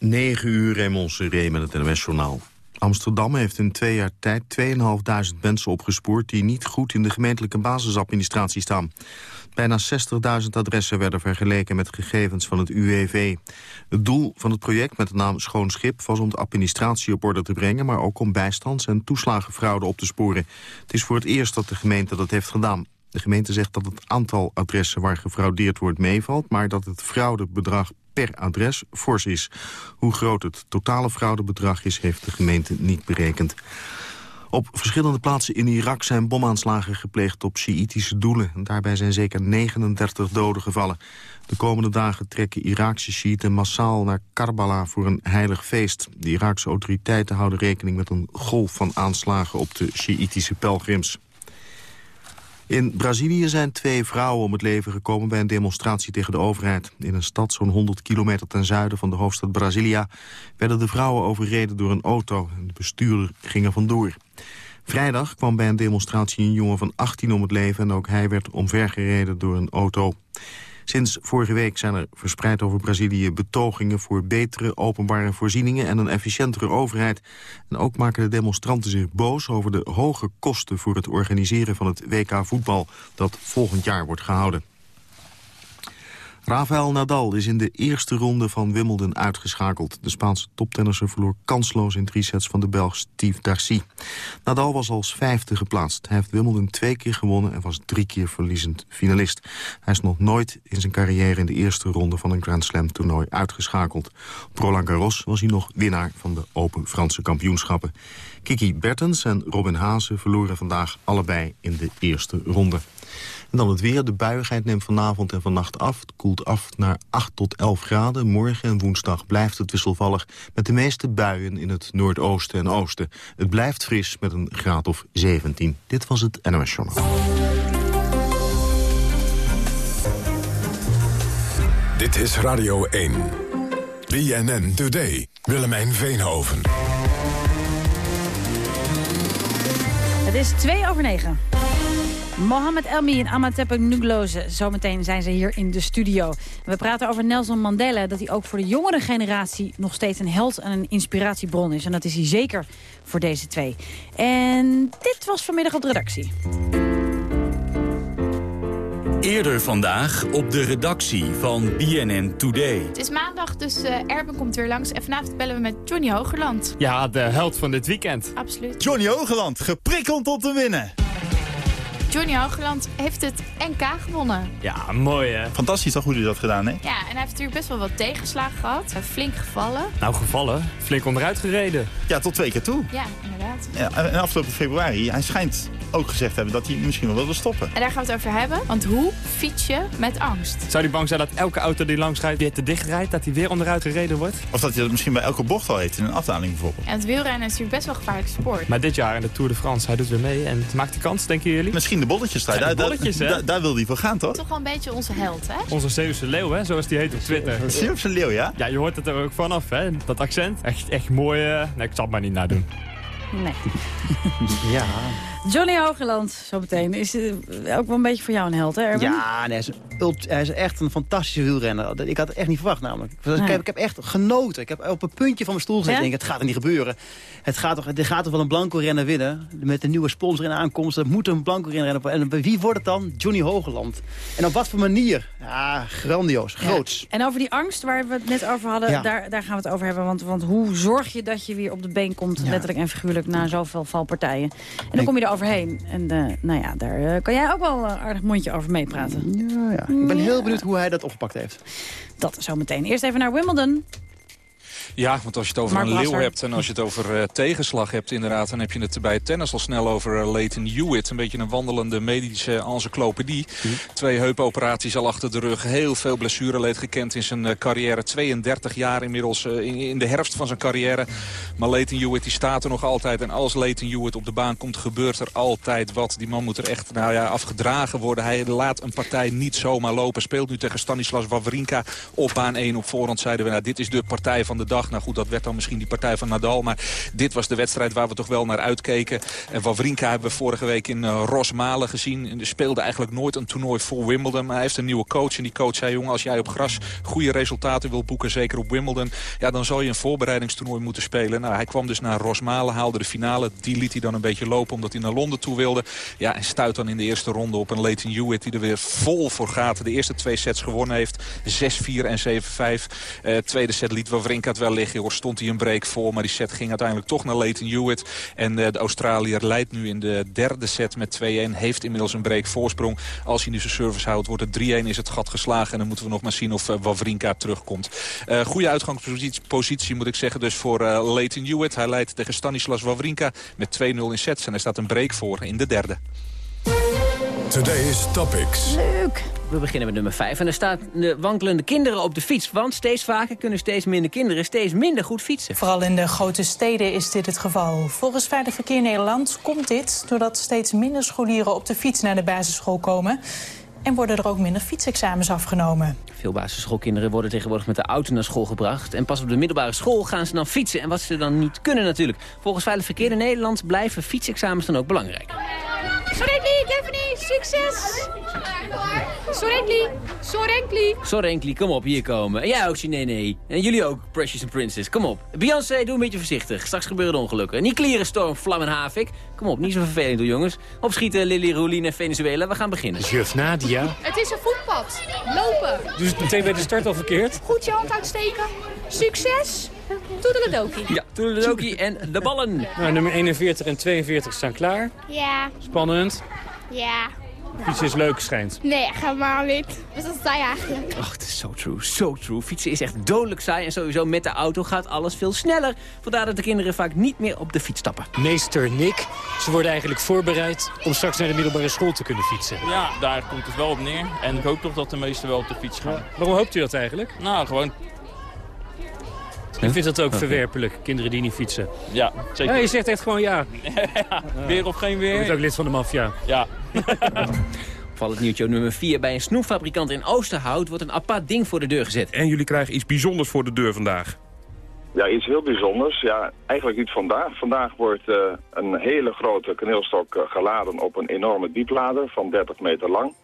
9 uur Raymond Seré met het NOS-journaal. Amsterdam heeft in twee jaar tijd 2.500 mensen opgespoord... die niet goed in de gemeentelijke basisadministratie staan. Bijna 60.000 adressen werden vergeleken met gegevens van het UWV. Het doel van het project met de naam Schoon Schip... was om de administratie op orde te brengen... maar ook om bijstands- en toeslagenfraude op te sporen. Het is voor het eerst dat de gemeente dat heeft gedaan. De gemeente zegt dat het aantal adressen waar gefraudeerd wordt meevalt... maar dat het fraudebedrag per adres fors is. Hoe groot het totale fraudebedrag is, heeft de gemeente niet berekend. Op verschillende plaatsen in Irak zijn bomaanslagen gepleegd op Sjiïtische doelen. Daarbij zijn zeker 39 doden gevallen. De komende dagen trekken Iraakse Sjiïten massaal naar Karbala voor een heilig feest. De Iraakse autoriteiten houden rekening met een golf van aanslagen op de Sjiïtische pelgrims. In Brazilië zijn twee vrouwen om het leven gekomen bij een demonstratie tegen de overheid. In een stad zo'n 100 kilometer ten zuiden van de hoofdstad Brasilia... werden de vrouwen overreden door een auto de bestuurder ging er vandoor. Vrijdag kwam bij een demonstratie een jongen van 18 om het leven... en ook hij werd omvergereden door een auto. Sinds vorige week zijn er verspreid over Brazilië betogingen voor betere openbare voorzieningen en een efficiëntere overheid. En ook maken de demonstranten zich boos over de hoge kosten voor het organiseren van het WK voetbal dat volgend jaar wordt gehouden. Rafael Nadal is in de eerste ronde van Wimbledon uitgeschakeld. De Spaanse toptennisser verloor kansloos in drie sets van de Belg Steve Darcy. Nadal was als vijfde geplaatst. Hij heeft Wimbledon twee keer gewonnen en was drie keer verliezend finalist. Hij is nog nooit in zijn carrière in de eerste ronde van een Grand Slam toernooi uitgeschakeld. Roland Garros was hij nog winnaar van de Open Franse kampioenschappen. Kiki Bertens en Robin Haase verloren vandaag allebei in de eerste ronde. En dan het weer. De buigheid neemt vanavond en vannacht af. Het koelt af naar 8 tot 11 graden. Morgen en woensdag blijft het wisselvallig... met de meeste buien in het noordoosten en oosten. Het blijft fris met een graad of 17. Dit was het NOS Journaal. Dit is Radio 1. BNN Today. Willemijn Veenhoven. Het is 2 over 9. Mohamed Elmi en Amatepe Nugloze. Zometeen zijn ze hier in de studio. We praten over Nelson Mandela. Dat hij ook voor de jongere generatie nog steeds een held en een inspiratiebron is. En dat is hij zeker voor deze twee. En dit was vanmiddag op de redactie. Eerder vandaag op de redactie van BNN Today. Het is maandag, dus uh, Erben komt weer langs. En vanavond bellen we met Johnny Hogerland. Ja, de held van dit weekend. Absoluut. Johnny Hogerland, geprikkeld om te winnen. Johnny Hoogland heeft het NK gewonnen. Ja, mooi hè. Fantastisch toch hoe hij dat gedaan heeft? Ja, en hij heeft natuurlijk best wel wat tegenslagen gehad. Flink gevallen. Nou, gevallen. Flink onderuit gereden. Ja, tot twee keer toe. Ja, inderdaad. Ja, en afgelopen februari, hij schijnt ook gezegd hebben dat hij misschien wel wilde stoppen. En daar gaan we het over hebben. Want hoe fiets je met angst? Zou hij bang zijn dat elke auto die langs rijdt weer te dicht rijdt? Dat hij weer onderuit gereden wordt? Of dat hij dat misschien bij elke bocht al heeft in een afdaling bijvoorbeeld. En het wielrennen is natuurlijk best wel gevaarlijk sport. Maar dit jaar in de Tour de France, hij doet weer mee. En het maakt de kans, denken jullie? Misschien de bolletjesstrijd. Ja, bolletjes, daar, daar, daar wil hij voor gaan, toch? Toch wel een beetje onze held, hè? Onze Zeeuwse leeuw, hè? zoals die heet op Twitter. Zeeuwse leeuw, ja? Ja, je hoort het er ook vanaf, hè? Dat accent. Echt, echt mooi. Uh... Nee, ik zal het maar niet nadoen. Nee. ja. Johnny Hogeland, zo meteen. Is uh, ook wel een beetje voor jou een held, hè Erwin? Ja, nee, hij, is, hij, is, echt een fantastische wielrenner. Ik had het echt niet verwacht namelijk. Nee. Ik, heb, ik, heb, echt genoten. Ik heb op een puntje van mijn stoel gezeten. Ja? Ik denk, het gaat er niet gebeuren. Het gaat toch, er gaat toch wel een blanco renner winnen. Met de nieuwe sponsor in aankomst. Er moet een blanco renner rennen. En wie wordt het dan? Johnny Hogeland. En op wat voor manier? Ja, grandioos. Groots. Ja. En over die angst waar we het net over hadden, ja. daar, daar gaan we het over hebben. Want, want hoe zorg je dat je weer op de been komt, letterlijk en figuurlijk, na zoveel valpartijen. En dan kom je er overheen. En uh, nou ja, daar uh, kan jij ook wel een aardig mondje over meepraten. Ja, ja. Ik ben heel benieuwd hoe hij dat opgepakt heeft. Dat zometeen. Eerst even naar Wimbledon. Ja, want als je het over Mark een leeuw Lasser. hebt en als je het over uh, tegenslag hebt inderdaad... dan heb je het bij het tennis al snel over uh, Leighton Hewitt. Een beetje een wandelende medische encyclopedie. Mhm. Twee heupoperaties al achter de rug. Heel veel blessureleed gekend in zijn uh, carrière. 32 jaar inmiddels in, in, de herfst van zijn carrière. Maar Leighton Hewitt die staat er nog altijd. En als Leighton Hewitt op de baan komt gebeurt er altijd wat. Die man moet er echt nou ja, afgedragen worden. Hij laat een partij niet zomaar lopen. Speelt nu tegen Stanislas Wawrinka op baan 1. Op voorhand zeiden we nou, dit is de partij van de dag. Nou goed, dat werd dan misschien die partij van Nadal. Maar dit was de wedstrijd waar we toch wel naar uitkeken. En Wawrinka hebben we vorige week in uh, Rosmalen gezien. En speelde eigenlijk nooit een toernooi voor Wimbledon. Maar hij heeft een nieuwe coach. En die coach zei, jongen, als jij op gras goede resultaten wil boeken... zeker op Wimbledon, ja, dan zal je een voorbereidingstoernooi moeten spelen. Nou, hij kwam dus naar Rosmalen, haalde de finale. Die liet hij dan een beetje lopen omdat hij naar Londen toe wilde. Ja, en stuit dan in de eerste ronde op een Leighton Hewitt... die er weer vol voor gaat. De eerste twee sets gewonnen heeft. 6-4 en 7-5. Uh, tweede set liet Wawrinka het wel Hoor, stond hij een break voor, maar die set ging uiteindelijk toch naar Leighton Hewitt. En uh, de Australiër leidt nu in de derde set met 2-1. Heeft inmiddels een break voorsprong. Als hij nu zijn service houdt, wordt het 3-1 is het gat geslagen. En dan moeten we nog maar zien of uh, Wawrinka terugkomt. Uh, goede uitgangspositie moet ik zeggen dus voor uh, Leighton Hewitt. Hij leidt tegen Stanislas Wawrinka met 2-0 in sets. En er staat een break voor in de derde. Today's Topics. Leuk. We beginnen met nummer 5. En er staan de wankelende kinderen op de fiets. Want steeds vaker kunnen steeds minder kinderen steeds minder goed fietsen. Vooral in de grote steden is dit het geval. Volgens Veilig Verkeer Nederland komt dit doordat steeds minder scholieren op de fiets naar de basisschool komen. En worden er ook minder fietsexamens afgenomen. Veel basisschoolkinderen worden tegenwoordig met de auto naar school gebracht. En pas op de middelbare school gaan ze dan fietsen. En wat ze dan niet kunnen natuurlijk. Volgens Veilig Verkeer in Nederland blijven fietsexamens dan ook belangrijk. Sorenkli, Daphne, succes! Sorenkli, Sorenkli. Sorenkli, kom op, hier komen. En jij ook, nee. En jullie ook, Precious and Princess, kom op. Beyoncé, doe een beetje voorzichtig. Straks gebeuren er ongelukken. Niet klieren, storm, vlam en havik. Kom op, niet zo vervelend doen, jongens. Opschieten, Lily, Roelien en Venezuela. We gaan beginnen. Juf Nadia. Het is een voetpad. Lopen. Het meteen bij de start al verkeerd? Goed je hand uitsteken. Succes. Toedeledokie. Ja, toedeledokie en de ballen. Nou, nummer 41 en 42 staan klaar. Ja. Spannend. Ja. Fietsen is leuk, schijnt. Nee, ga maar niet. Dat is saai eigenlijk. Ach, het is zo true, zo true. Fietsen is echt dodelijk saai en sowieso met de auto gaat alles veel sneller. Vandaar dat de kinderen vaak niet meer op de fiets stappen. Meester Nick, ze worden eigenlijk voorbereid om straks naar de middelbare school te kunnen fietsen. Ja, daar komt het wel op neer. En ik hoop toch dat de meesten wel op de fiets gaan. Waarom hoopt u dat eigenlijk? Nou, gewoon ik vind dat ook verwerpelijk, kinderen die niet fietsen. Ja, zeker. Ja, je zegt echt gewoon ja. ja weer of geen weer. Je bent ook lid van de maffia. Ja. Opvallend nieuwtje nummer 4. Bij een snoepfabrikant in Oosterhout wordt een apart ding voor de deur gezet. En jullie krijgen iets bijzonders voor de deur vandaag. Ja, iets heel bijzonders. Ja, eigenlijk niet vandaag. Vandaag wordt uh, een hele grote kaneelstok uh, geladen op een enorme dieplader van 30 meter lang.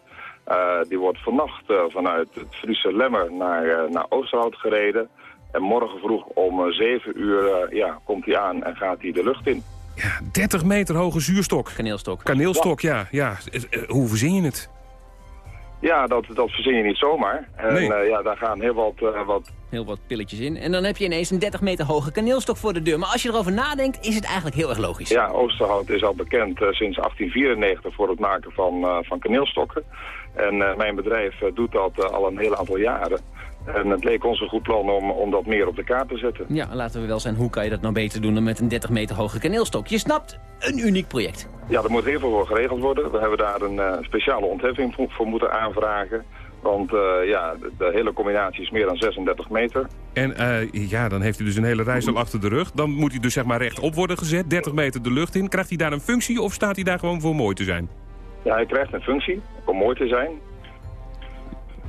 Uh, die wordt vannacht vanuit het Friese Lemmer naar, naar Oosterhout gereden. En morgen vroeg om 7 uur ja, komt hij aan en gaat hij de lucht in. Ja, 30 meter hoge zuurstok. Kaneelstok. Kaneelstok, ja. ja. ja. Hoe verzin je het? Ja, dat, dat verzin je niet zomaar. En nee. uh, ja, daar gaan heel wat, uh, wat... Heel wat pilletjes in. En dan heb je ineens een 30 meter hoge kaneelstok voor de deur. Maar als je erover nadenkt, is het eigenlijk heel erg logisch. Ja, Oosterhout is al bekend uh, sinds 1894 voor het maken van, van kaneelstokken. En mijn bedrijf doet dat al een heel aantal jaren. En het leek ons een goed plan om, om dat meer op de kaart te zetten. Ja, laten we wel zijn, hoe kan je dat nou beter doen dan met een 30 meter hoge kaneelstok? Je snapt, een uniek project. Ja, er moet heel veel voor geregeld worden. We hebben daar een uh, speciale ontheffing voor, voor, moeten aanvragen. Want uh, ja, de, de, hele combinatie is meer dan 36 meter. En uh, ja, dan heeft u dus een hele reis al achter de rug. Dan moet hij dus zeg maar rechtop worden gezet, 30 meter de lucht in. Krijgt hij daar een functie of staat hij daar gewoon voor mooi te zijn? Ja, hij krijgt een functie om mooi te zijn.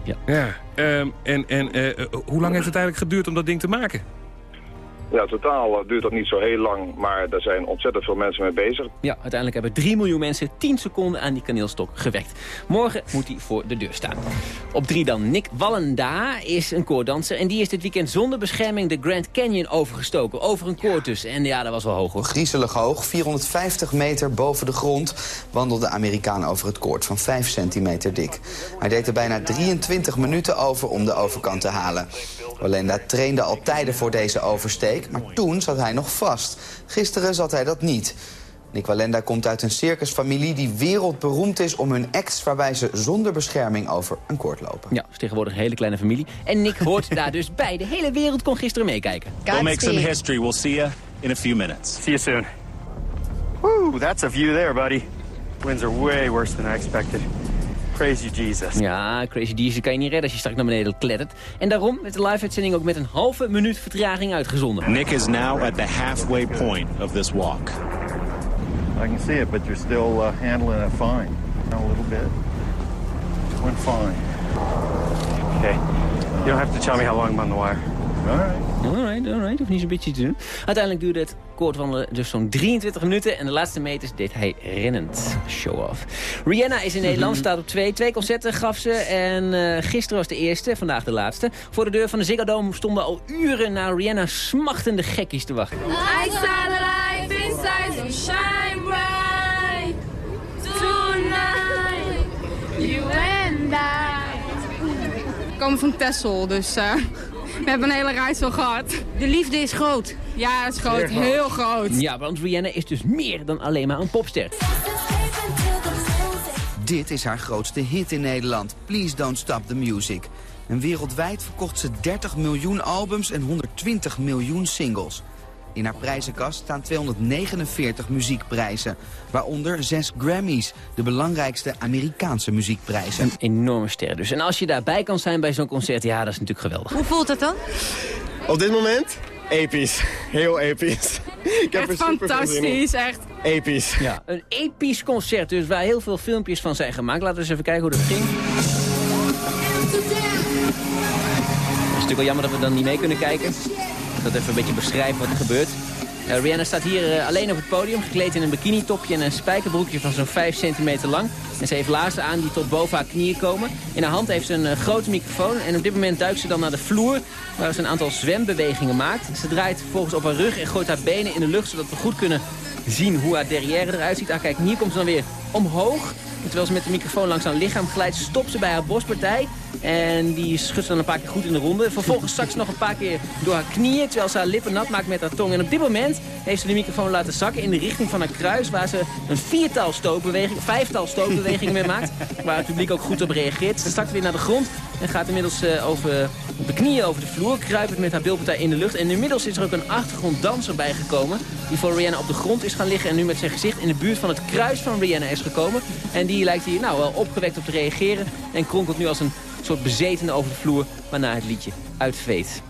Ja. ja um, en en uh, hoe lang heeft het eigenlijk geduurd om dat ding te maken? Ja, totaal duurt dat niet zo heel lang, maar er zijn ontzettend veel mensen mee bezig. Ja, uiteindelijk hebben 3 miljoen mensen 10 seconden aan die kaneelstok gewekt. Morgen moet hij voor de deur staan. Op 3 dan. Nick Wallenda is een koordanser en die is dit weekend zonder bescherming de Grand Canyon overgestoken. Over een koord dus. En ja, dat was wel hoog hoor. Griezelig hoog, 450 meter boven de grond wandelde de Amerikaan over het koord van 5 centimeter dik. Hij deed er bijna 23 minuten over om de overkant te halen. Wallenda trainde al tijden voor deze oversteek, maar toen zat hij nog vast. Gisteren zat hij dat niet. Nick Wallenda komt uit een circusfamilie die wereldberoemd is om hun acts... waarbij ze zonder bescherming over een koord lopen. Ja, is tegenwoordig een hele kleine familie. En Nick hoort daar dus bij. De hele wereld kon gisteren meekijken. We'll make some history. We'll see you in a few minutes. See you soon. Woo, that's a view there, buddy. Winds are way worse than I expected. Crazy Jesus. Ja, Crazy Jesus kan je niet redden als je straks naar beneden klettert. En daarom werd de live-uitzending ook met een halve minuut vertraging uitgezonden. Nick is now at the halfway point of this walk. I can see it, but you're still uh, handling it fine. A little bit. Went fine. Okay. You don't have to tell me how long I'm on the wire. All right. Alright, alright. Hoeft niet zo'n beetje te doen. Uiteindelijk duurde het koordwandelen dus zo'n 23 minuten. En de laatste meters deed hij rennend. Show-off. Rihanna is in Nederland, staat op twee. Twee concerten gaf ze. En uh, gisteren was de eerste, vandaag de laatste. Voor de deur van de Ziggo Dome stonden al uren naar Rihanna smachtende gekkies te wachten. I saw the life inside, so shine bright. Tonight, you and I. We komen van Texel, dus... Uh... We hebben een hele reis al gehad. De liefde is groot. Ja, het is groot. Heel groot. Ja, want Rihanna is dus meer dan alleen maar een popster. Dit is haar grootste hit in Nederland. Please Don't Stop the Music. En wereldwijd verkocht ze 30 miljoen albums en 120 miljoen singles. In haar prijzenkast staan 249 muziekprijzen. Waaronder zes Grammys, de belangrijkste Amerikaanse muziekprijzen. Een enorme ster dus. En als je daarbij kan zijn bij zo'n concert, ja, dat is natuurlijk geweldig. Hoe voelt het dan? Op dit moment? Episch. Heel episch. Ik heb echt fantastisch, echt. Episch. Ja, een episch concert dus, waar heel veel filmpjes van zijn gemaakt. Laten we eens even kijken hoe dat ging. Het is natuurlijk wel jammer dat we dan niet mee kunnen kijken dat even een beetje beschrijven wat er gebeurt. Uh, Rihanna staat hier uh, alleen op het podium, gekleed in een bikini-topje en een spijkerbroekje van zo'n 5 centimeter lang. En ze heeft laarzen aan die tot boven haar knieën komen. In haar hand heeft ze een uh, grote microfoon en op dit moment duikt ze dan naar de vloer... waar ze een aantal zwembewegingen maakt. Ze draait vervolgens op haar rug en gooit haar benen in de lucht... zodat we goed kunnen zien hoe haar derrière eruit ziet. Ah, kijk, hier komt ze dan weer omhoog. terwijl ze met de microfoon langs haar lichaam glijdt, stopt ze bij haar borstpartij. En die schudt ze dan een paar keer goed in de ronde. Vervolgens zakt ze nog een paar keer door haar knieën, terwijl ze haar lippen nat maakt met haar tong. En op dit moment heeft ze de microfoon laten zakken in de richting van haar kruis, waar ze een viertal stootbewegingen, vijftal stootbewegingen mee maakt. Waar het publiek ook goed op reageert. Ze zakt weer naar de grond en gaat inmiddels uh, over, op de knieën over de vloer, kruipend met haar bilpartij in de lucht. En inmiddels is er ook een achtergronddanser bijgekomen, die voor Rihanna op de grond is gaan liggen en nu met zijn gezicht in de buurt van het kruis van Rihanna is gekomen. En die lijkt hier nou wel opgewekt op te reageren en kronkelt nu als een soort bezetene over de vloer, waarna het liedje uitveet.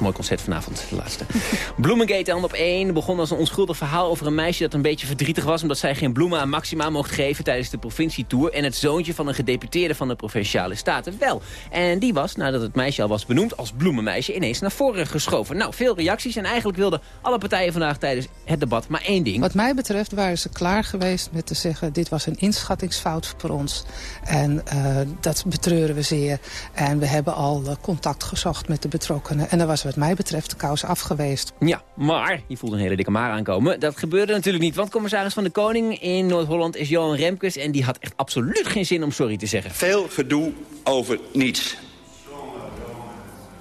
Mooi concert vanavond, de laatste. Bloemengate dan op 1 begon als een onschuldig verhaal over een meisje dat een beetje verdrietig was... omdat zij geen bloemen aan Maxima mocht geven tijdens de provincietour... en het zoontje van een gedeputeerde van de Provinciale Staten wel. En die was, nadat het meisje al was benoemd als bloemenmeisje... ineens naar voren geschoven. Nou, veel reacties en eigenlijk wilden alle partijen vandaag tijdens het debat maar één ding. Wat mij betreft waren ze klaar geweest met te zeggen... dit was een inschattingsfout voor ons. En uh, dat betreuren we zeer. En we hebben al uh, contact gezocht met de betrokkenen. En dan was wat mij betreft de kous afgeweest. Ja, maar je voelt een hele dikke maar aankomen. Dat gebeurde natuurlijk niet, want commissaris van de Koning in Noord-Holland is Johan Remkes... en die had echt absoluut geen zin om sorry te zeggen. Veel gedoe over niets.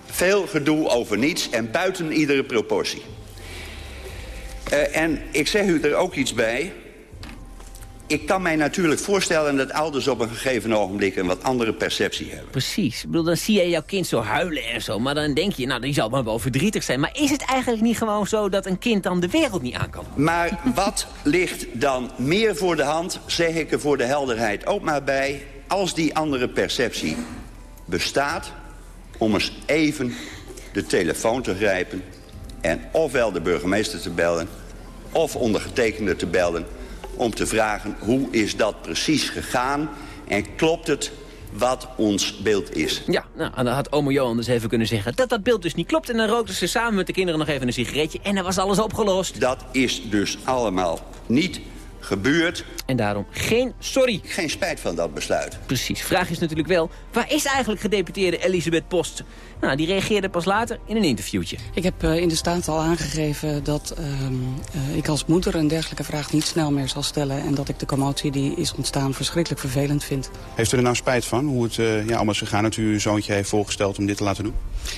Veel gedoe over niets en buiten iedere proportie. Uh, en ik zeg u er ook iets bij ik kan mij natuurlijk voorstellen dat ouders op een gegeven ogenblik een wat andere perceptie hebben. Precies. Ik bedoel, dan zie je jouw kind zo huilen en zo. Maar dan denk je, nou, die zal maar wel verdrietig zijn. Maar is het eigenlijk niet gewoon zo dat een kind dan de wereld niet aan kan? Maar wat ligt dan meer voor de hand, zeg ik er voor de helderheid ook maar bij... als die andere perceptie bestaat, om eens even de telefoon te grijpen... en ofwel de burgemeester te bellen, of ondergetekende te bellen om te vragen hoe is dat precies gegaan en klopt het wat ons beeld is. Ja, nou, dan had omo Johan dus even kunnen zeggen dat dat beeld dus niet klopt. En dan rookten ze samen met de kinderen nog even een sigaretje en dan was alles opgelost. Dat is dus allemaal niet gebeurd. En daarom geen sorry. Geen spijt van dat besluit. Precies. Vraag is natuurlijk wel, waar is eigenlijk gedeputeerde Elisabeth Post? Nou, die reageerde pas later in een interviewtje. Ik heb uh, in de staat al aangegeven dat uh, uh, ik als moeder een dergelijke vraag niet snel meer zal stellen. En dat ik de commotie die is ontstaan verschrikkelijk vervelend vind. Heeft u er nou spijt van hoe het ja, allemaal is gegaan dat u uw zoontje heeft voorgesteld om dit te laten doen?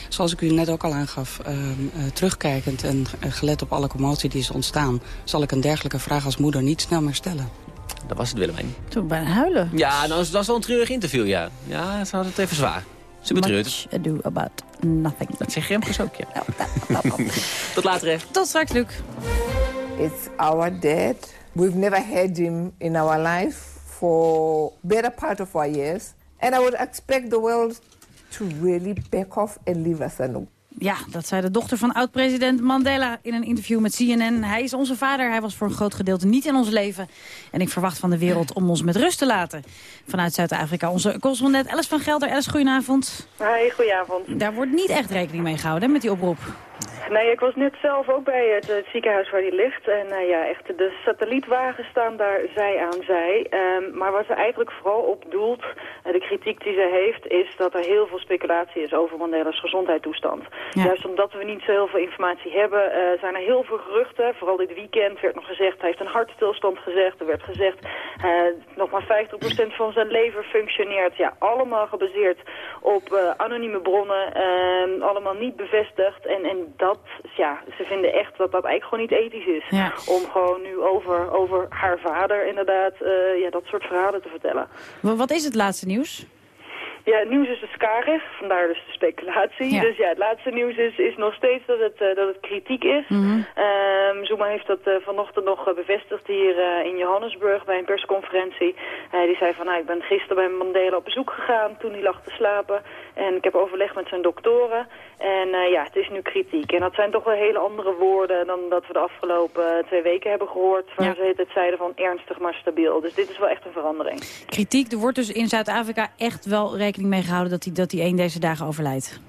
Zoals ik u net ook al aangaf, ehm, terugkijkend en gelet op alle commotie die is ontstaan... zal ik een dergelijke vraag als moeder niet snel meer stellen. Dat was het, Willemijn. Toen bijna huilen. Ja, nou, dat was wel een treurig interview, ja. Ja, ze hadden het even zwaar. Ze betreurt. Much ado about nothing. Dat zegt Remkes ook, ja. Tot later, hè. Tot straks, Luc. It's our dad. We've never had him in our life for better part of our years. And I would expect the world to really back off and leave us alone. Ja, dat zei de dochter van oud-president Mandela in een interview met CNN. Hij is onze vader, hij was voor een groot gedeelte niet in ons leven. En ik verwacht van de wereld om ons met rust te laten. Vanuit Zuid-Afrika onze correspondent Alice van Gelder. Alice, goedenavond. Hi, goedenavond. Daar wordt niet echt rekening mee gehouden hè, met die oproep. Nee, ik was net zelf ook bij het, het ziekenhuis waar die ligt. En uh, ja, echt, de satellietwagens staan daar zij aan zij. Um, maar wat ze eigenlijk vooral op doelt, uh, de kritiek die ze heeft, is dat er heel veel speculatie is over Mandela's gezondheidstoestand. Ja. Juist omdat we niet zo heel veel informatie hebben, uh, zijn er heel veel geruchten. Vooral dit weekend werd nog gezegd, hij heeft een hartstilstand gezegd. Er werd gezegd, nog maar 50% van zijn lever functioneert. Ja, allemaal gebaseerd op anonieme bronnen, ehm, allemaal niet bevestigd. En, en dat ja, ze vinden echt dat dat eigenlijk gewoon niet ethisch is. Ja. Om gewoon nu over, over haar vader inderdaad uh, ja, dat soort verhalen te vertellen. Wat is het laatste nieuws? Ja, het nieuws is dus karig, vandaar dus de speculatie. Ja. Dus ja, het laatste nieuws is, is nog steeds dat het, uh, dat het kritiek is. Mm -hmm. um, Zuma heeft dat uh, vanochtend nog bevestigd hier uh, in Johannesburg bij een persconferentie. die zei van, nou, ik ben gisteren bij Mandela op bezoek gegaan toen hij lag te slapen. En ik heb overleg met zijn doktoren. En ja, het is nu kritiek. En dat zijn toch wel hele andere woorden dan dat we de afgelopen twee weken hebben gehoord. Waar Ja. ze het zeiden van ernstig maar stabiel. Dus dit is wel echt een verandering. Kritiek, er wordt dus in Zuid-Afrika echt wel rekening mee gehouden dat hij, dat hij een deze dagen overlijdt.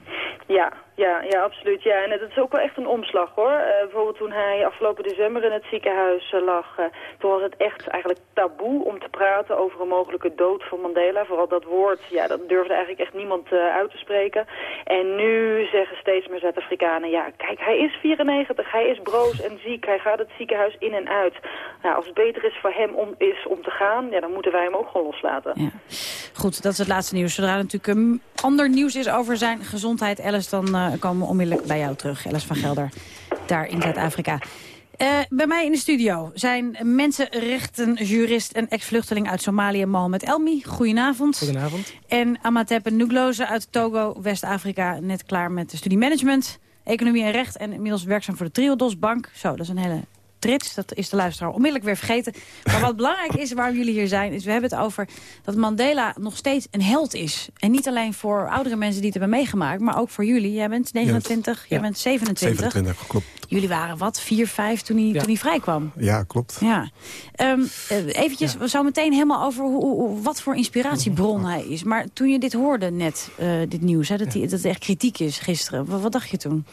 Ja, ja, ja, absoluut. Ja. En het is ook wel echt een omslag hoor. Uh, bijvoorbeeld toen hij afgelopen december in het ziekenhuis uh, lag, uh, toen was het echt eigenlijk taboe om te praten over een mogelijke dood van Mandela. Vooral dat woord, ja, dat durfde eigenlijk echt niemand uit te spreken. En nu zeggen steeds meer Zuid-Afrikanen, ja, kijk, hij is 94, hij is broos en ziek, hij gaat het ziekenhuis in en uit. Nou, als het beter is voor hem om, is om te gaan, ja, dan moeten wij hem ook gewoon loslaten. Ja. Goed, dat is het laatste nieuws. Zodra er natuurlijk um, ander nieuws is over zijn gezondheid, Alice, dan komen we onmiddellijk bij jou terug. Alice van Gelder, daar in Zuid-Afrika. Uh, bij mij in de studio zijn mensenrechtenjurist en ex-vluchteling uit Somalië, Mohamed Elmi. Goedenavond. Goedenavond. En Amatepe Nugloze uit Togo, West-Afrika, net klaar met de studie management, economie en recht en inmiddels werkzaam voor de Triodos Bank. Zo, dat is een hele trits. Dat is de luisteraar onmiddellijk weer vergeten. Maar wat belangrijk is waarom jullie hier zijn... is we hebben het over dat Mandela nog steeds een held is. En niet alleen voor oudere mensen die het hebben meegemaakt... maar ook voor jullie. Jij bent 29, jij bent 27. 27, klopt. Jullie waren wat, 4, 5 toen hij, ja. toen hij vrijkwam? Ja, klopt. Ja. Um, eventjes, ja. zo meteen helemaal over hoe, hoe, wat voor inspiratiebron hij is. Maar toen je dit hoorde net, uh, dit nieuws... Hè, dat, die, dat het echt kritiek is gisteren. Wat, wat dacht je toen?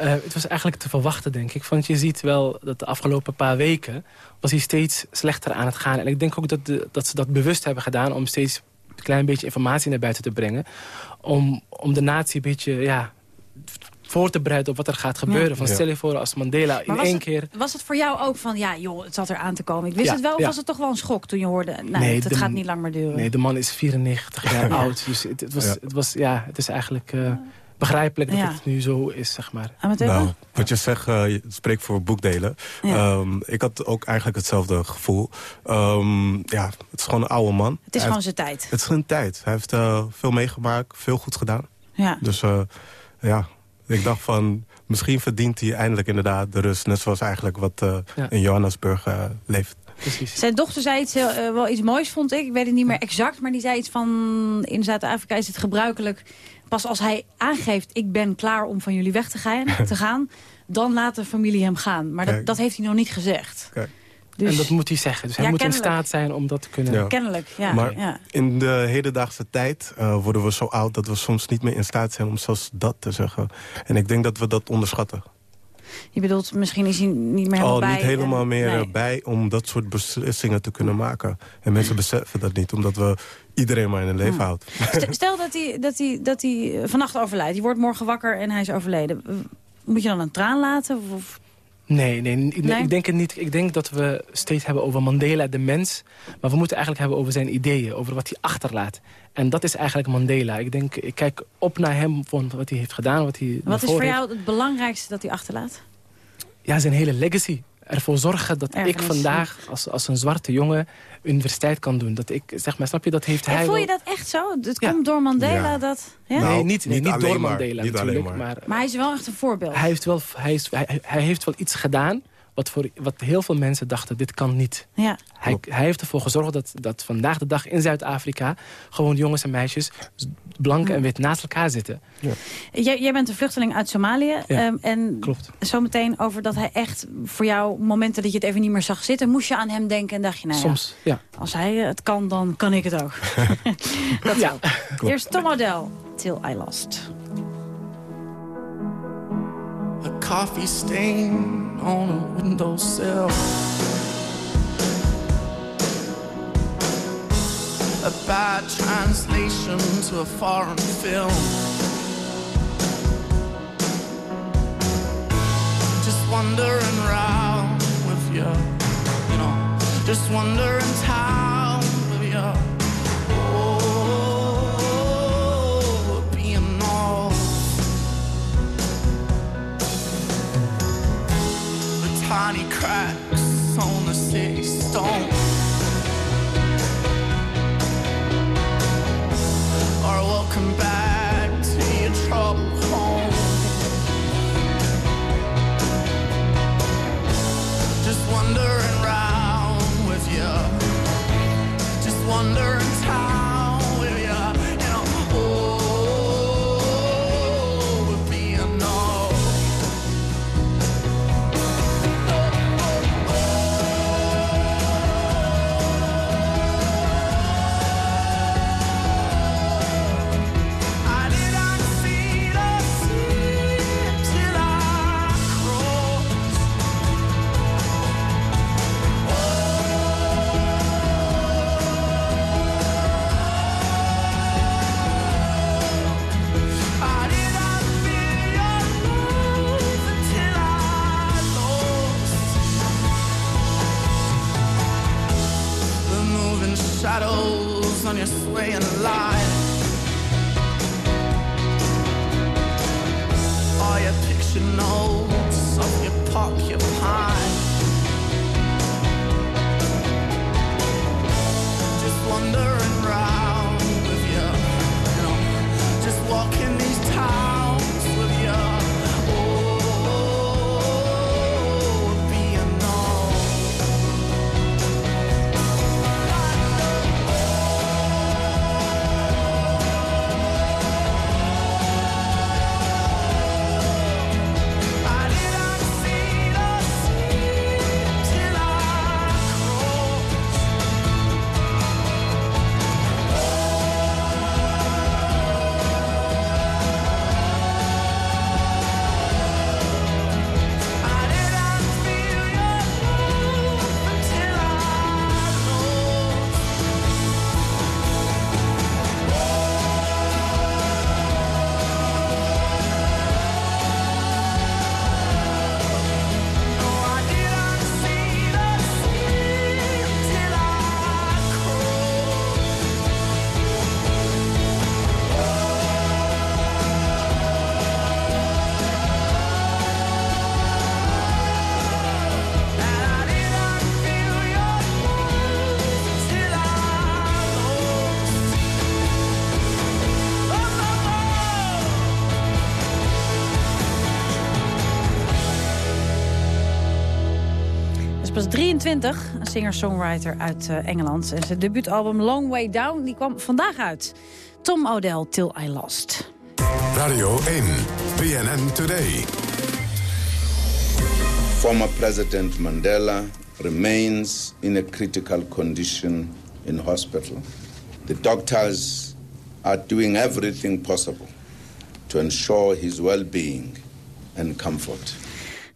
Uh, het was eigenlijk te verwachten, denk ik. Want je ziet wel dat de afgelopen paar weken... was hij steeds slechter aan het gaan. En ik denk ook dat, de, dat ze dat bewust hebben gedaan... om steeds een klein beetje informatie naar buiten te brengen. Om, om de natie een beetje ja, voor te bereiden op wat er gaat gebeuren. Ja. Van stel je voor als Mandela in één het, keer... Was het voor jou ook van, ja joh, het zat er aan te komen. Ik wist Ja, het wel, of ja. was het toch wel een schok toen je hoorde... Nou, Nee, het, het de- gaat niet lang meer duren. Nee, de man is 94 jaar oud. Dus het, het was, Ja. het, was, ja, het is eigenlijk eh, begrijpelijk dat Ja. het nu zo is, zeg maar. Nou, wat je zegt, eh, je spreekt voor boekdelen. Ehm, ik had ook eigenlijk hetzelfde gevoel. Ehm, ja, het is gewoon een oude man. Het is Hij gewoon heeft- zijn tijd. Het is zijn tijd. Hij heeft eh, veel meegemaakt, veel goed gedaan. Ja. Dus eh, ja, ik dacht van... Misschien verdient hij eindelijk inderdaad de rust. Net zoals eigenlijk wat eh, Ja. in Johannesburg leeft. Zijn dochter zei iets, wel iets moois, vond ik. Ik weet het niet meer exact, maar die zei iets van... in Zuid-Afrika is het gebruikelijk... pas als hij aangeeft, ik ben klaar om van jullie weg te gaan... te gaan dan laat de familie hem gaan. Maar dat, dat heeft hij nog niet gezegd. Dus- En dat moet hij zeggen. Dus hij Ja, moet in staat zijn om dat te kunnen... Ja. Kennelijk, ja. maar ja. in de hedendaagse tijd eh, worden we zo oud... dat we soms niet meer in staat zijn om zelfs dat te zeggen. En ik denk dat we dat onderschatten. Je bedoelt, misschien is hij niet meer helemaal Oh, bij. niet helemaal en- meer nee. bij om dat soort beslissingen te kunnen maken. En mensen beseffen dat niet, omdat we iedereen maar in een leven Hmm. houden. Stel- dat hij, dat, hij, dat hij eh, vannacht overlijdt. Je wordt morgen wakker en hij is overleden. Moet je dan een traan laten? Of- Nee, nee, ik, Nee? ik denk het niet. Ik denk dat we steeds hebben over Mandela, de mens. Maar we moeten eigenlijk hebben over zijn ideeën, over wat hij achterlaat. En dat is eigenlijk Mandela. Ik denk, ik kijk op naar hem voor wat hij heeft gedaan. Wat, hij wat is voor heeft. jou het belangrijkste dat hij achterlaat? Ja, zijn hele legacy. Ervoor zorgen dat ik vandaag als, als een zwarte jongen universiteit kan doen. Dat ik, zeg maar, snap je, dat heeft hij voel je wel- dat echt zo? Het komt door Mandela Ja. dat... Ja? nee, Nou, niet, nee, niet niet alleen door maar. Mandela Niet natuurlijk. maar. Maar, Maar hij is wel echt een voorbeeld. hij, heeft wel, hij, is, hij, hij heeft wel iets gedaan wat, voor, wat heel veel mensen dachten, dit kan niet. Ja. Hij, hij heeft ervoor gezorgd dat, dat vandaag de dag in Zuid-Afrika... gewoon jongens en meisjes, blank en wit, naast elkaar zitten. Ja. Jij, jij bent een vluchteling uit Somalië. Ja, um, en klopt. zometeen over dat hij echt voor jou... momenten dat je het even niet meer zag zitten... moest je aan hem denken en dacht je, nou Soms, ja. als hij het kan, dan kan ik het ook. dat ja. Eerst Tom O'Dell, Till I Lost. Coffee stain on a windowsill. A bad translation to a foreign film. Just wandering around with you, you know, just wandering town with you. Tiny cracks on the city stone. Are welcome back to your troubled home. Just wandering round with you. Just wandering town is pas 23, een singer-songwriter uit uh, Engeland. En zijn debuutalbum Long Way Down die kwam vandaag uit. Tom O'Dell, Till I Lost. Radio 1, BNN Today. Former President Mandela remains in a critical condition in hospital. The doctors are doing everything possible to ensure his well-being and comfort.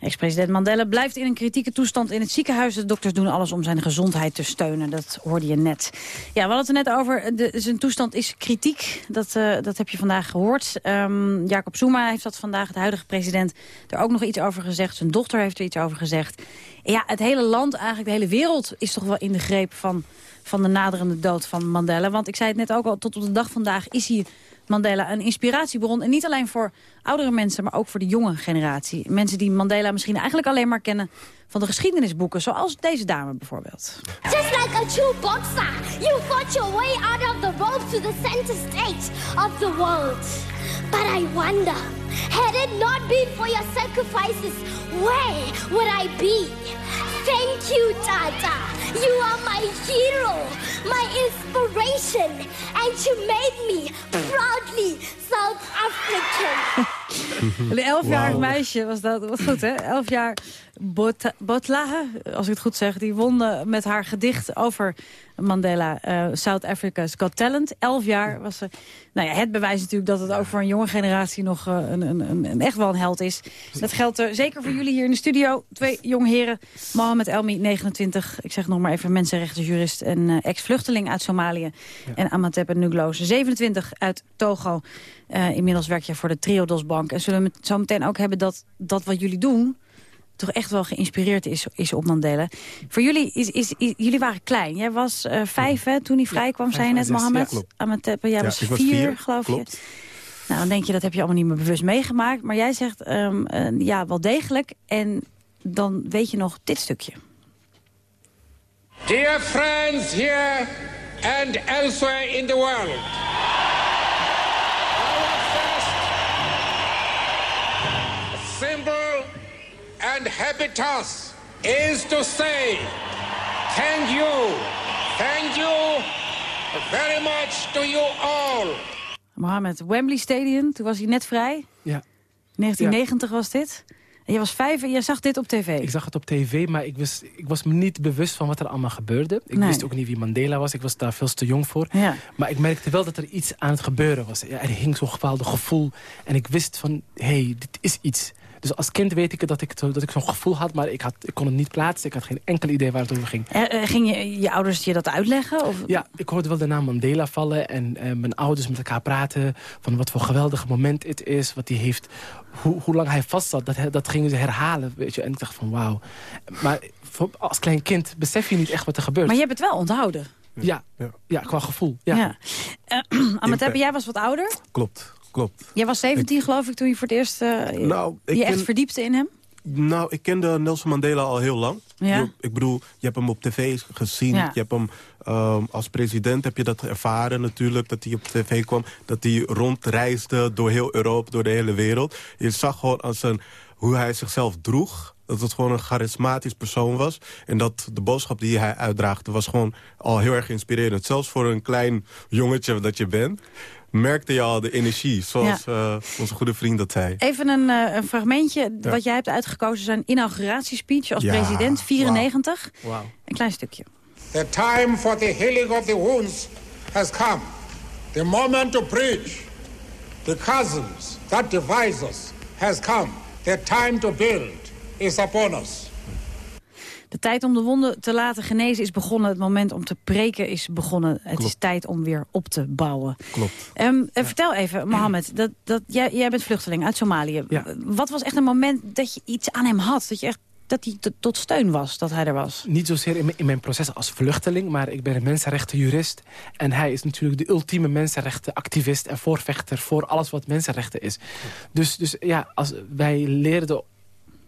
Ex-president Mandela blijft in een kritieke toestand in het ziekenhuis. De dokters doen alles om zijn gezondheid te steunen. Dat hoorde je net. Ja, we hadden het er net over. De, zijn toestand is kritiek. Dat, uh, dat heb je vandaag gehoord. Um, Jacob Zuma heeft dat vandaag, de huidige president, er ook nog iets over gezegd. Zijn dochter heeft er iets over gezegd. Ja, het hele land, eigenlijk de hele wereld, is toch wel in de greep van, van de naderende dood van Mandela. Want ik zei het net ook al, tot op de dag vandaag is hij Mandela een inspiratiebron. En niet alleen voor oudere mensen, maar ook voor de jonge generatie. Mensen die Mandela misschien eigenlijk alleen maar kennen van de geschiedenisboeken. Zoals deze dame bijvoorbeeld. Just like a true boxer, you fought your way out of the rope to the center stage of the world. But I wonder, had it not been for your sacrifices, where would I be? Thank you, Tata. You are my hero, my inspiration, and you made me proudly South African. Een elfjarig meisje was dat. Wat goed, hè? Elf jaar Bot- Botlahe, als ik het goed zeg. Die won eh, met haar gedicht over Mandela eh, South Africa's Got Talent. Elf jaar was ze. Nou ja, het bewijst natuurlijk dat het ook voor een jonge generatie nog eh, een, een, een, een echt wel een held is. Dat geldt eh, zeker voor jullie hier in de studio. Twee jonge heren. Mohamed Elmi, 29. Ik zeg nog maar even mensenrechtenjurist en eh, ex-vluchteling uit Somalië. En Amatep Nugloze, 27 uit Togo. Inmiddels werk je voor de Triodos Bank. En zullen we het zo meteen ook hebben dat, dat wat jullie doen toch echt wel geïnspireerd is, is op Mandela. Voor jullie, is, is, is- jullie waren klein. Jij was eh, vijf hè, toen hij vrij kwam, zei je net, ja, Mohammed. klopt. Amatep, jij Ja, was, ik was vier, vier, geloof klopt. je. Nou, dan denk je, dat heb je allemaal niet meer bewust meegemaakt. Maar jij zegt, ehm, eh, ja, wel degelijk. En dan weet je nog dit stukje. Dear friends here and elsewhere in the world, and habitus is to say thank you, thank you very much to you all. Mohammed, Wembley Stadium, toen was hij net vrij. Ja. 1990 was dit. En je was vijf en je zag dit op tv. Ik zag het op tv, maar ik, wist, ik was me niet bewust van wat er allemaal gebeurde. Ik Nee. wist ook niet wie Mandela was. Ik was daar veel te jong voor. Ja. Maar ik merkte wel dat er iets aan het gebeuren was. Ja, er hing zo'n bepaald gevoel. En ik wist van, hé, hey, dit is iets. Dus als kind weet ik dat ik, dat ik zo'n gevoel had, maar ik, had, ik kon het niet plaatsen. Ik had geen enkel idee waar het over ging. Eh, eh, ging je, je ouders je dat uitleggen? Of? Ja, ik hoorde wel de naam Mandela vallen en eh, mijn ouders met elkaar praten... van wat voor geweldig moment het is, wat hij heeft... Hoe, hoe lang hij vast zat, dat, dat gingen ze herhalen. Weet je? En ik dacht van wauw. Maar voor- als klein kind besef je niet echt wat er gebeurt. Maar je hebt het wel onthouden. Ja, ja. qua gevoel. Ja. Ja. Jij was wat ouder. Klopt, klopt. Jij was 17 geloof ik toen je voor het eerst eh, Nou, je echt ken- verdiepte in hem. Nou, ik kende Nelson Mandela al heel lang. Ja. Ik bedoel, je hebt hem op tv gezien. Ja. Je hebt hem ehm, als president heb je dat ervaren natuurlijk. Dat hij op tv kwam. Dat hij rondreisde door heel Europa, door de hele wereld. Je zag gewoon als een, hoe hij zichzelf droeg. Dat het gewoon een charismatisch persoon was. En dat de boodschap die hij uitdraagde was gewoon al heel erg inspirerend. Zelfs voor een klein jongetje dat je bent. Merkte je al de energie, zoals eh, onze goede vriend dat zei. Even een, eh, een fragmentje Ja. wat jij hebt uitgekozen. Zijn inauguratiespeech als Ja, president, 94. Wauw. Een klein stukje. The time for the healing of the wounds has come. The moment to bridge the chasms that divide us has come. The time to build is upon us. De tijd om de wonden te laten genezen is begonnen. Het moment om te preken is begonnen. Het is tijd om weer op te bouwen. Klopt. Eh, Vertel even, Mohammed, dat, dat, jij, jij bent vluchteling uit Somalië. Wat was echt een moment dat je iets aan hem had? Dat, je echt, dat hij tot- steun was, dat hij er was? Niet zozeer in mijn, in mijn proces als vluchteling, maar ik ben een mensenrechtenjurist. En hij is natuurlijk de ultieme mensenrechtenactivist en voorvechter voor alles wat mensenrechten is. Dus, dus ja, als wij leerden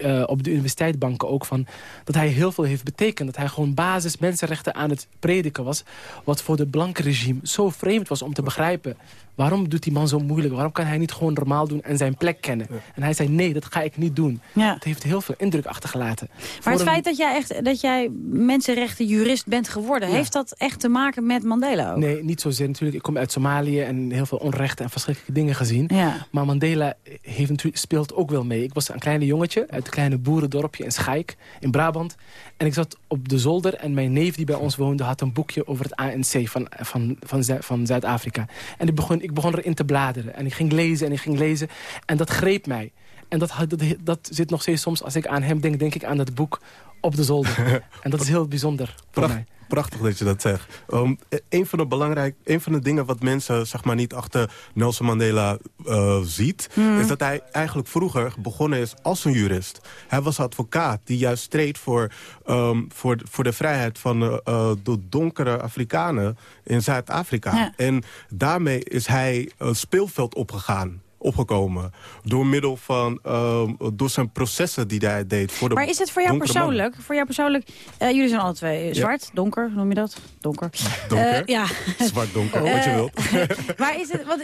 eh, op de universiteitsbanken ook van dat hij heel veel heeft betekend. Dat hij gewoon basis mensenrechten aan het prediken was. Wat voor de blanke regime zo vreemd was om te begrijpen. Waarom doet die man zo moeilijk? Waarom kan hij niet gewoon normaal doen en zijn plek kennen? En hij zei nee, dat ga ik niet doen. Ja. Het heeft heel veel indruk achtergelaten. Maar Voor het een- feit dat jij, echt, dat jij mensenrechtenjurist bent geworden... Ja. heeft dat echt te maken met Mandela ook? Nee, niet zozeer natuurlijk. Ik kom uit Somalië en heel veel onrechten en verschrikkelijke dingen gezien. Ja. Maar Mandela heeft natuurlijk, speelt ook wel mee. Ik was een kleine jongetje uit een kleine boerendorpje in Schaik, in Brabant. En ik zat op de zolder en mijn neef die bij ons woonde... had een boekje over het ANC van, van, van, van Zuid-Afrika. En ik begon, ik begon erin te bladeren. En ik ging lezen en ik ging lezen. En dat greep mij. En dat, dat, dat zit nog steeds soms, als ik aan hem denk... denk ik aan dat boek op de zolder. en dat is heel bijzonder voor mij. Prachtig dat je dat zegt. Um, een, van de belangrijk, een van de dingen wat mensen zeg maar, niet achter Nelson Mandela eh, ziet... Hmm. is dat hij eigenlijk vroeger begonnen is als een jurist. Hij was advocaat die juist streed voor, um, voor, voor de vrijheid van eh, eh, de donkere Afrikanen in Zuid-Afrika. Ja. En daarmee is hij een speelveld opgegaan opgekomen. Door middel van, ehm, door zijn processen die hij deed. Voor de Maar is het voor jou mannen. persoonlijk? Voor jou persoonlijk eh, jullie zijn alle twee eh, zwart, donker, noem je dat? Donker. Donker? Eh, ja. Zwart donker, wat je wilt. maar is het, want,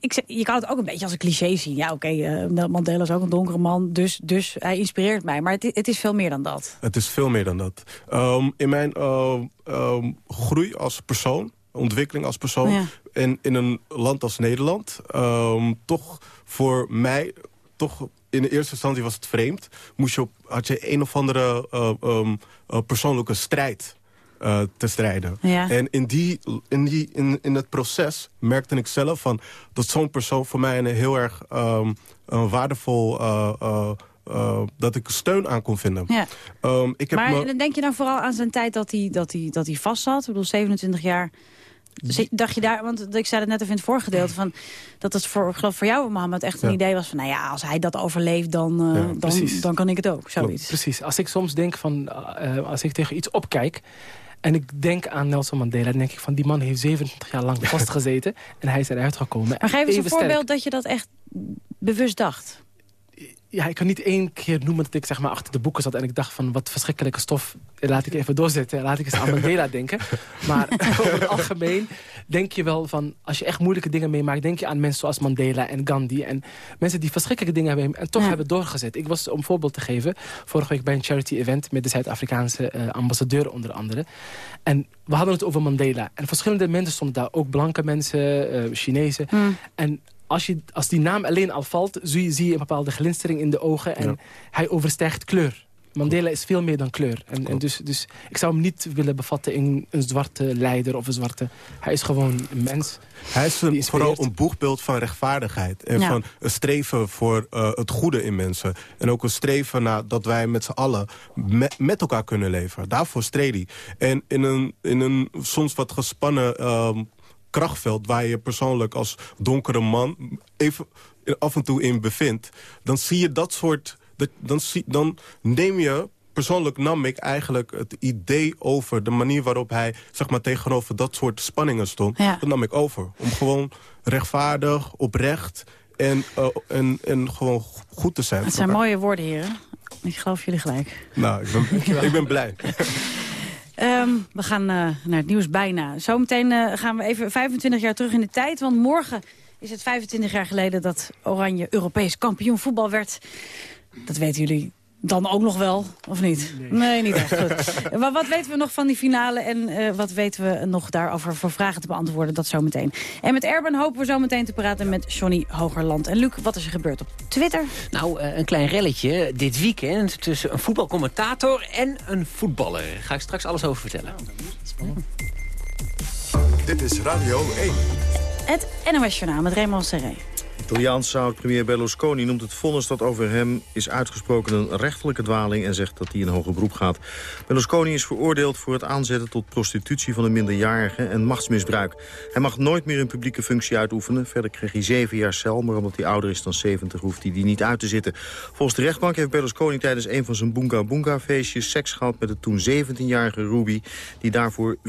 ik, je kan het ook een beetje als een cliché zien. Ja, oké, eh, Mandela is ook een donkere man, dus, dus hij inspireert mij. Maar het, het is veel meer dan dat. Het is veel meer dan dat. Ehm, in mijn ehm, groei als persoon, ontwikkeling als persoon... Ja. en in een land als Nederland... ehm, toch voor mij, toch in de eerste instantie was het vreemd... Moest je op, had je een of andere eh, ehm, eh, persoonlijke strijd... eh, te strijden. Ja. En in, die, in, die, in, in het proces merkte ik zelf van... dat zo'n persoon voor mij een heel erg ehm, een waardevol... dat ik steun aan kon vinden. Ja. Ik heb Maar me- dan denk je nou vooral aan zijn tijd dat hij, dat hij, dat hij vast zat? Ik bedoel, 27 jaar... Dacht je daar, want ik zei het net even in het voorgedeelte... Van, dat het voor, geloof voor jou, Mohammed, echt een Ja. idee was van... nou ja, als hij dat overleeft, dan, eh, Ja, dan, dan kan ik het ook, zoiets. Precies. Als ik soms denk van, eh, als ik tegen iets opkijk... en ik denk aan Nelson Mandela, dan denk ik van... die man heeft 27 jaar lang vastgezeten en hij is eruit gekomen. Maar geef eens een sterk. voorbeeld dat je dat echt bewust dacht. Ja, ik kan niet één keer noemen dat ik zeg maar, achter de boeken zat... en ik dacht van, wat verschrikkelijke stof, laat ik even doorzetten. Laat ik eens aan Mandela denken. Maar over het algemeen denk je wel van... als je echt moeilijke dingen meemaakt... denk je aan mensen zoals Mandela en Gandhi... en mensen die verschrikkelijke dingen hebben en toch Ja. hebben doorgezet. Ik was, om een voorbeeld te geven... vorige week bij een charity-event... met de Zuid-Afrikaanse eh, ambassadeur onder andere. En we hadden het over Mandela. En verschillende mensen stonden daar. Ook blanke mensen, eh Chinezen. Hmm. En als, je, als die naam alleen al valt, zie je, zie je een bepaalde glinstering in de ogen. En Ja. hij overstijgt kleur. Mandela is veel meer dan kleur. En, en dus, dus ik zou hem niet willen bevatten in een zwarte leider of een zwarte... Hij is gewoon een mens. Hij is een, vooral een boegbeeld van rechtvaardigheid. En Ja. van een streven voor eh, het goede in mensen. En ook een streven naar dat wij met z'n allen me- met elkaar kunnen leven. Daarvoor streed hij. En in een, in een soms wat gespannen ehm, krachtveld... waar je persoonlijk als donkere man even af en toe in bevindt... dan zie je dat soort... Dat, dan, zie, dan neem je persoonlijk nam ik eigenlijk het idee over... de manier waarop hij zeg maar, tegenover dat soort spanningen stond. Ja. Dat nam ik over. Om gewoon rechtvaardig, oprecht en, eh, en, en gewoon goed te zijn. Het zijn mooie woorden, heren. Ik geloof jullie gelijk. Nou, ik ben, ik ben blij. Ehm, we gaan eh, naar het nieuws bijna. Zometeen eh, gaan we even 25 jaar terug in de tijd. Want morgen is het 25 jaar geleden dat Oranje Europees kampioen voetbal werd. Dat weten jullie dan ook nog wel, of niet? Nee, niet echt. Goed. Maar wat weten we nog van die finale en eh, wat weten we nog daarover voor vragen te beantwoorden? Dat zometeen. En met Erben hopen we zometeen te praten met Johnny Hogerland. En Luc, wat is er gebeurd op Twitter? Nou, eh, een klein relletje dit weekend tussen een voetbalcommentator en een voetballer. Daar ga ik straks alles over vertellen. Dit is Radio 1. Het NOS Journaal met Raymond Serré. Italiaans oud-premier Berlusconi noemt het vonnis dat over hem is uitgesproken een rechtelijke dwaling en zegt dat hij in hoger beroep gaat. Berlusconi is veroordeeld voor het aanzetten tot prostitutie van een minderjarige en machtsmisbruik. Hij mag nooit meer een publieke functie uitoefenen. Verder kreeg hij zeven jaar cel, maar omdat hij ouder is dan 70 hoeft hij die niet uit te zitten. Volgens de rechtbank heeft Berlusconi tijdens een van zijn Boonga Boonga feestjes seks gehad met de toen 17-jarige Ruby, die daarvoor 4,5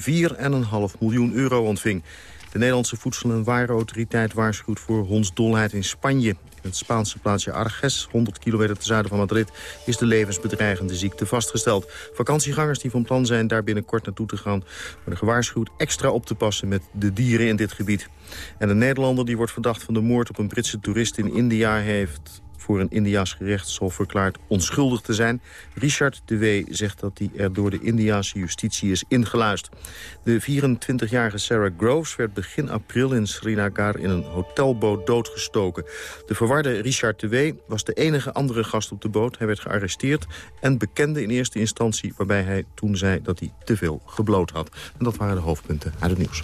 miljoen euro ontving. De Nederlandse Voedsel- en Warenautoriteit waarschuwt voor hondsdolheid in Spanje. In het Spaanse plaatsje Arges, 100 kilometer ten zuiden van Madrid... is de levensbedreigende ziekte vastgesteld. Vakantiegangers die van plan zijn daar binnenkort naartoe te gaan... worden gewaarschuwd extra op te passen met de dieren in dit gebied. En een Nederlander die wordt verdacht van de moord op een Britse toerist in India... heeft voor een Indiaas gerechtshof verklaard onschuldig te zijn. Richard de W. zegt dat hij er door de Indiaanse justitie is ingeluist. De 24-jarige Sarah Groves werd begin april in Srinagar in een hotelboot doodgestoken. De verwarde Richard de W. was de enige andere gast op de boot. Hij werd gearresteerd en bekende in eerste instantie... waarbij hij toen zei dat hij te veel gebloot had. En dat waren de hoofdpunten uit het nieuws.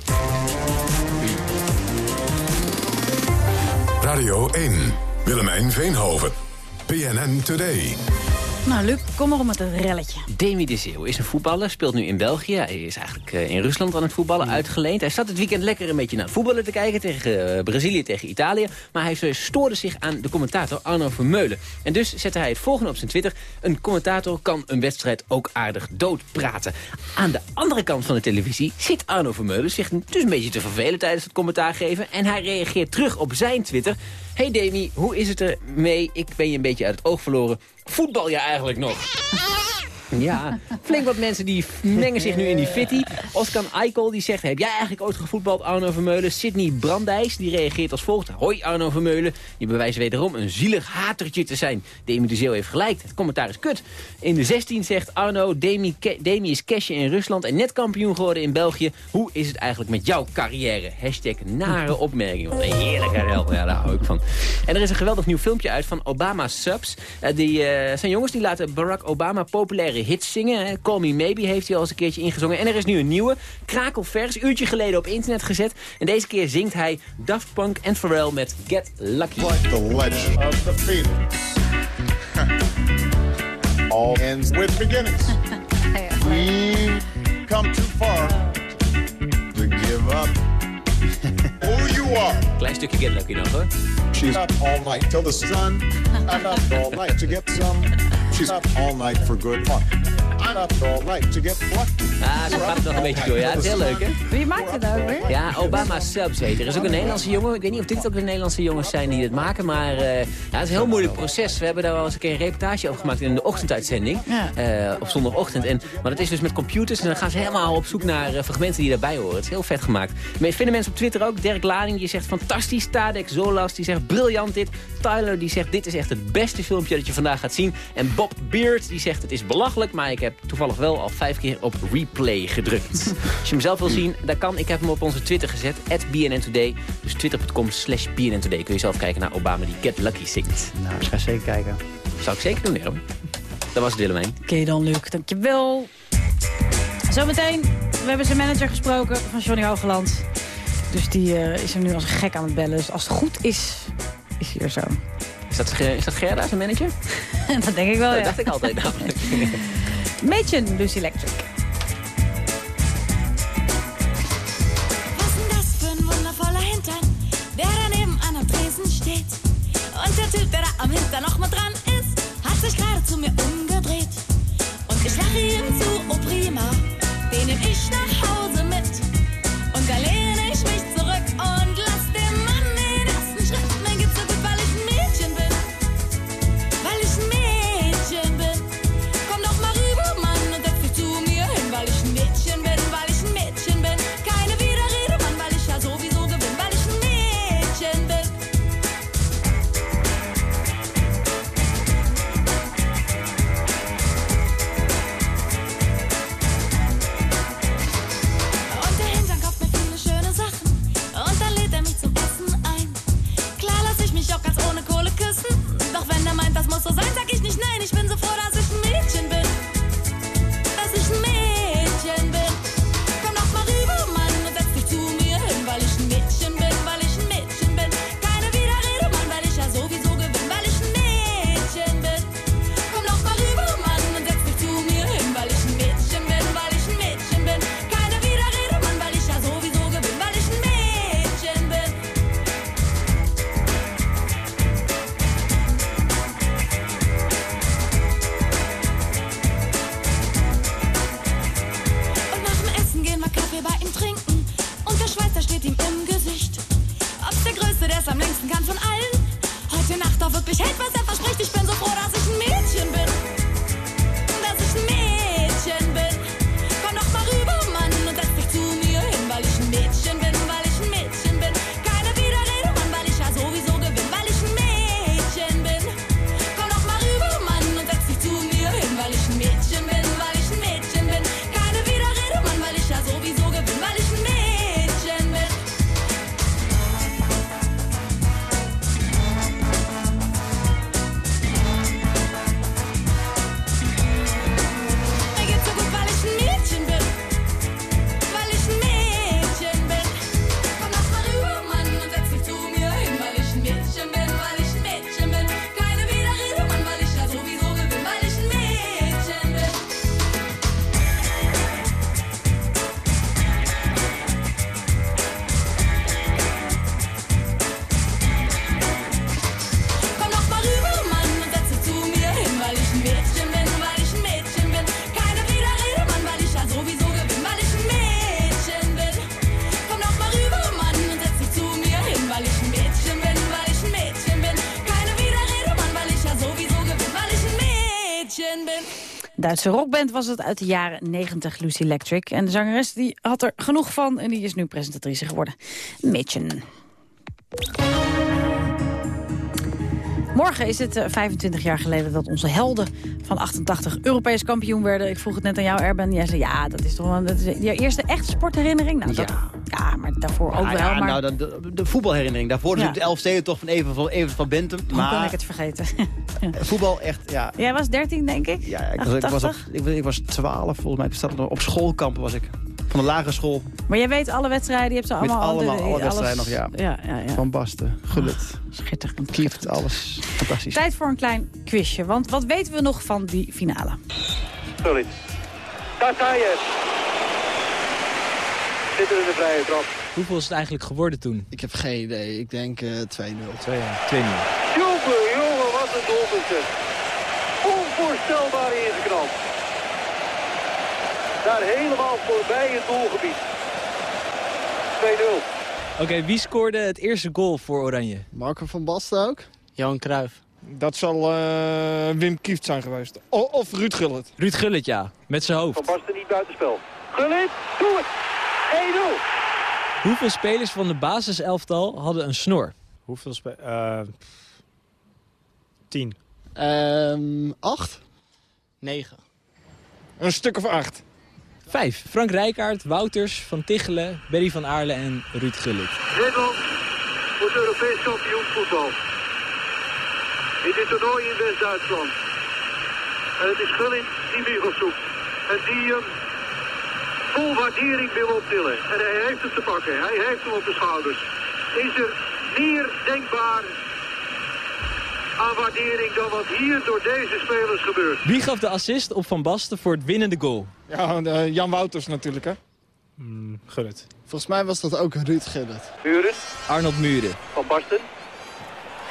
Radio 1. Willemijn Veenhoven. PNN Today. Nou, Luc, kom maar om met een relletje. Demi de Zeeuw is een voetballer, speelt nu in België. Hij is eigenlijk eh, in Rusland aan het voetballen, uitgeleend. Hij zat het weekend lekker een beetje naar het voetballen te kijken... tegen eh, Brazilië, tegen Italië. Maar hij stoorde zich aan de commentator Arno Vermeulen. En dus zette hij het volgende op zijn Twitter. Een commentator kan een wedstrijd ook aardig doodpraten. Aan de andere kant van de televisie zit Arno Vermeulen... zich dus een beetje te vervelen tijdens het commentaar geven. En hij reageert terug op zijn Twitter... Hey Demi, hoe is het er mee? Ik ben je een beetje uit het oog verloren. Voetbal je eigenlijk nog? Ja, flink wat mensen die mengen zich nu in die fitty. Oscar Eikel die zegt, heb jij eigenlijk ooit gevoetbald Arno Vermeulen? Sidney Brandijs die reageert als volgt. Hoi Arno Vermeulen, je bewijst wederom een zielig hatertje te zijn. Demi de Zeeuw heeft gelijk, het commentaar is kut. In de 16 zegt Arno, Demi, Demi is cashje in Rusland en net kampioen geworden in België. Hoe is het eigenlijk met jouw carrière? Hashtag nare opmerking. Wat een heerlijke hel. Ja, daar hou ik van. En er is een geweldig nieuw filmpje uit van Obama Subs. Uh, die uh, zijn jongens die laten Barack Obama populaire hits zingen. Hè. Call Me Maybe heeft hij al eens een keertje ingezongen. En er is nu een nieuwe, krakelvers, uurtje geleden op internet gezet. En deze keer zingt hij Daft Punk en Pharrell met Get Lucky. Like the legend of the Phoenix. All ends with beginnings. We've come too far to give up who you are. Klein stukje Get Lucky nog hoor. She's up all night till the sun. I'm up all night to get some. She's up all night for good fun. I'm up all night to get lucky. Ah, zo gaat het nog een beetje door. Ja, het is heel leuk, hè? Wie maakt het nou weer? Ja, Obama Subs heet. Er is ook een Nederlandse jongen. Ik weet niet of dit ook de Nederlandse jongens zijn die het maken. Maar uh, ja, het is een heel moeilijk proces. We hebben daar wel eens een keer een reportage over gemaakt in de ochtenduitzending. Ja. Uh, op zondagochtend. En, maar dat is dus met computers. En dan gaan ze helemaal op zoek naar uh, fragmenten die daarbij horen. Het is heel vet gemaakt. Maar vinden mensen op Twitter ook. Dirk Lading die zegt fantastisch. Tadek Zolas die zegt briljant dit. Tyler die zegt dit is echt het beste filmpje dat je vandaag gaat zien. En Bob Beard die zegt het is belachelijk. Maar ik heb toevallig wel al vijf keer op replay gedrukt. Als je hem zelf wil zien, dat kan. Ik heb hem op onze Twitter gezet. BNN Today. Dus twitter.com slash BNN Today. Kun je zelf kijken naar Obama die Get Lucky zingt. Nou, ik ga zeker kijken. Zou ik zeker doen, Erwin. Dat was het, Willemijn. Oké dan, Luc. Dankjewel. Zometeen, we hebben zijn manager gesproken van Johnny Hogeland. Dus die uh, is hem nu als gek aan het bellen. Dus als het goed is, is hij er zo. Is dat, is dat Gerda, zijn manager? dat denk ik wel, dat ja. dacht ik altijd namelijk. Mädchen, Lucy Electric. Was denn das für ein wundervoller Hintern, der daneben an Tresen steht? Und der Typ, der da am Hintern noch dran ist, hat sich gerade zu mir umgedreht. Und ich lache ihm zu, oh prima, den nehm ich nach Hause mit. Duitse rockband was het uit de jaren 90, Lucy Electric. En de zangeres die had er genoeg van en die is nu presentatrice geworden. Mitchen. Morgen is het eh, 25 jaar geleden dat onze helden van 88 Europees kampioen werden. Ik vroeg het net aan jou, Erben. Jij zei, ja, dat is toch wel dat is je eerste echte sportherinnering? Nou, dat, ja. maar daarvoor ook wel. ja, maar nou, dan de, de voetbalherinnering. Daarvoor Ja. natuurlijk de Elfsteden toch van Even van, Evert van Bentum. hoe Maar kon ik het vergeten? voetbal echt, ja. Jij was 13, denk ik? ja ik, was, ik, was op, 88? ik, was- ik was 12 volgens mij. Ik zat op schoolkampen was ik. Van de lagere school. Maar jij weet alle wedstrijden, je hebt ze allemaal... allemaal, de- alle alles- wedstrijden nog, ja. ja, ja, ja. Van Basten, Gullit, Schitterend. Kieft, alles. Fantastisch. Tijd voor een klein quizje, want wat weten we nog van die finale? Sorry. Daar sta je. Zitten in de vrije trap. Hoeveel is het eigenlijk geworden toen? Ik heb geen idee. Ik denk eh 2-0. 2-0. 2-0. Jongen, jongen, wat een doelpunt. Onvoorstelbaar ingeknald. Daar helemaal voorbij het doelgebied. 2-0. Oké, wie scoorde het eerste goal voor Oranje? Marco van Basten ook? Johan Cruijff. Dat zal eh, Wim Kieft zijn geweest. O- of Ruud Gullit. Ruud Gullit, ja. Met zijn hoofd. Van Basten niet buitenspel. Gullit, doe het. 1-0. Hoeveel spelers van de basiselftal hadden een snor? Hoeveel spelers? tien. Ehm 8? 9. Een stuk of acht. Vijf. Frank Rijkaard, Wouters, Van Tichelen, Berry van Aarle en Ruud Gullit. Nederland wordt Europees kampioen voetbal. In dit toernooi in West-Duitsland. En het is Gullit die Wiegel zoekt. En die hem vol waardering wil optillen. En hij heeft het te pakken. Hij heeft hem op de schouders. Is er meer denkbaar aan waardering dan wat hier door deze spelers gebeurt? Wie gaf de assist op Van Basten voor het winnende goal? Ja, eh, Jan Wouters natuurlijk, hè? Gullit. Volgens mij was dat ook Ruud Gullit. Muren, Arnold Muren. Van Basten.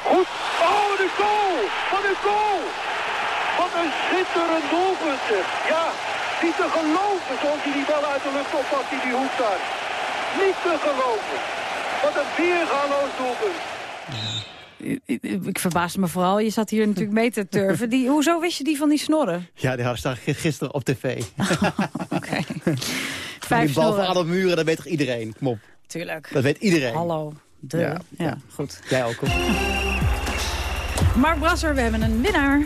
Goed. Oh, de goal! Wat een goal! Wat een schitterend doelpunt, zeg. Ja, niet te geloven zoals hij die bal uit de lucht oppakt in die hoek daar. Niet te geloven. Wat een weergaloos doelpunt. Ik verbaasde me vooral, je zat hier natuurlijk mee te turven. Die, hoezo wist je die van die snorren? Ja, die hadden staan gisteren op tv. Vijf die bal van. Adam Muren, dat weet toch iedereen? Kom op. Tuurlijk. Dat weet iedereen. Hallo. De. Ja, Ja, goed. Jij ook, hoor. Mark Brasser, we hebben een winnaar.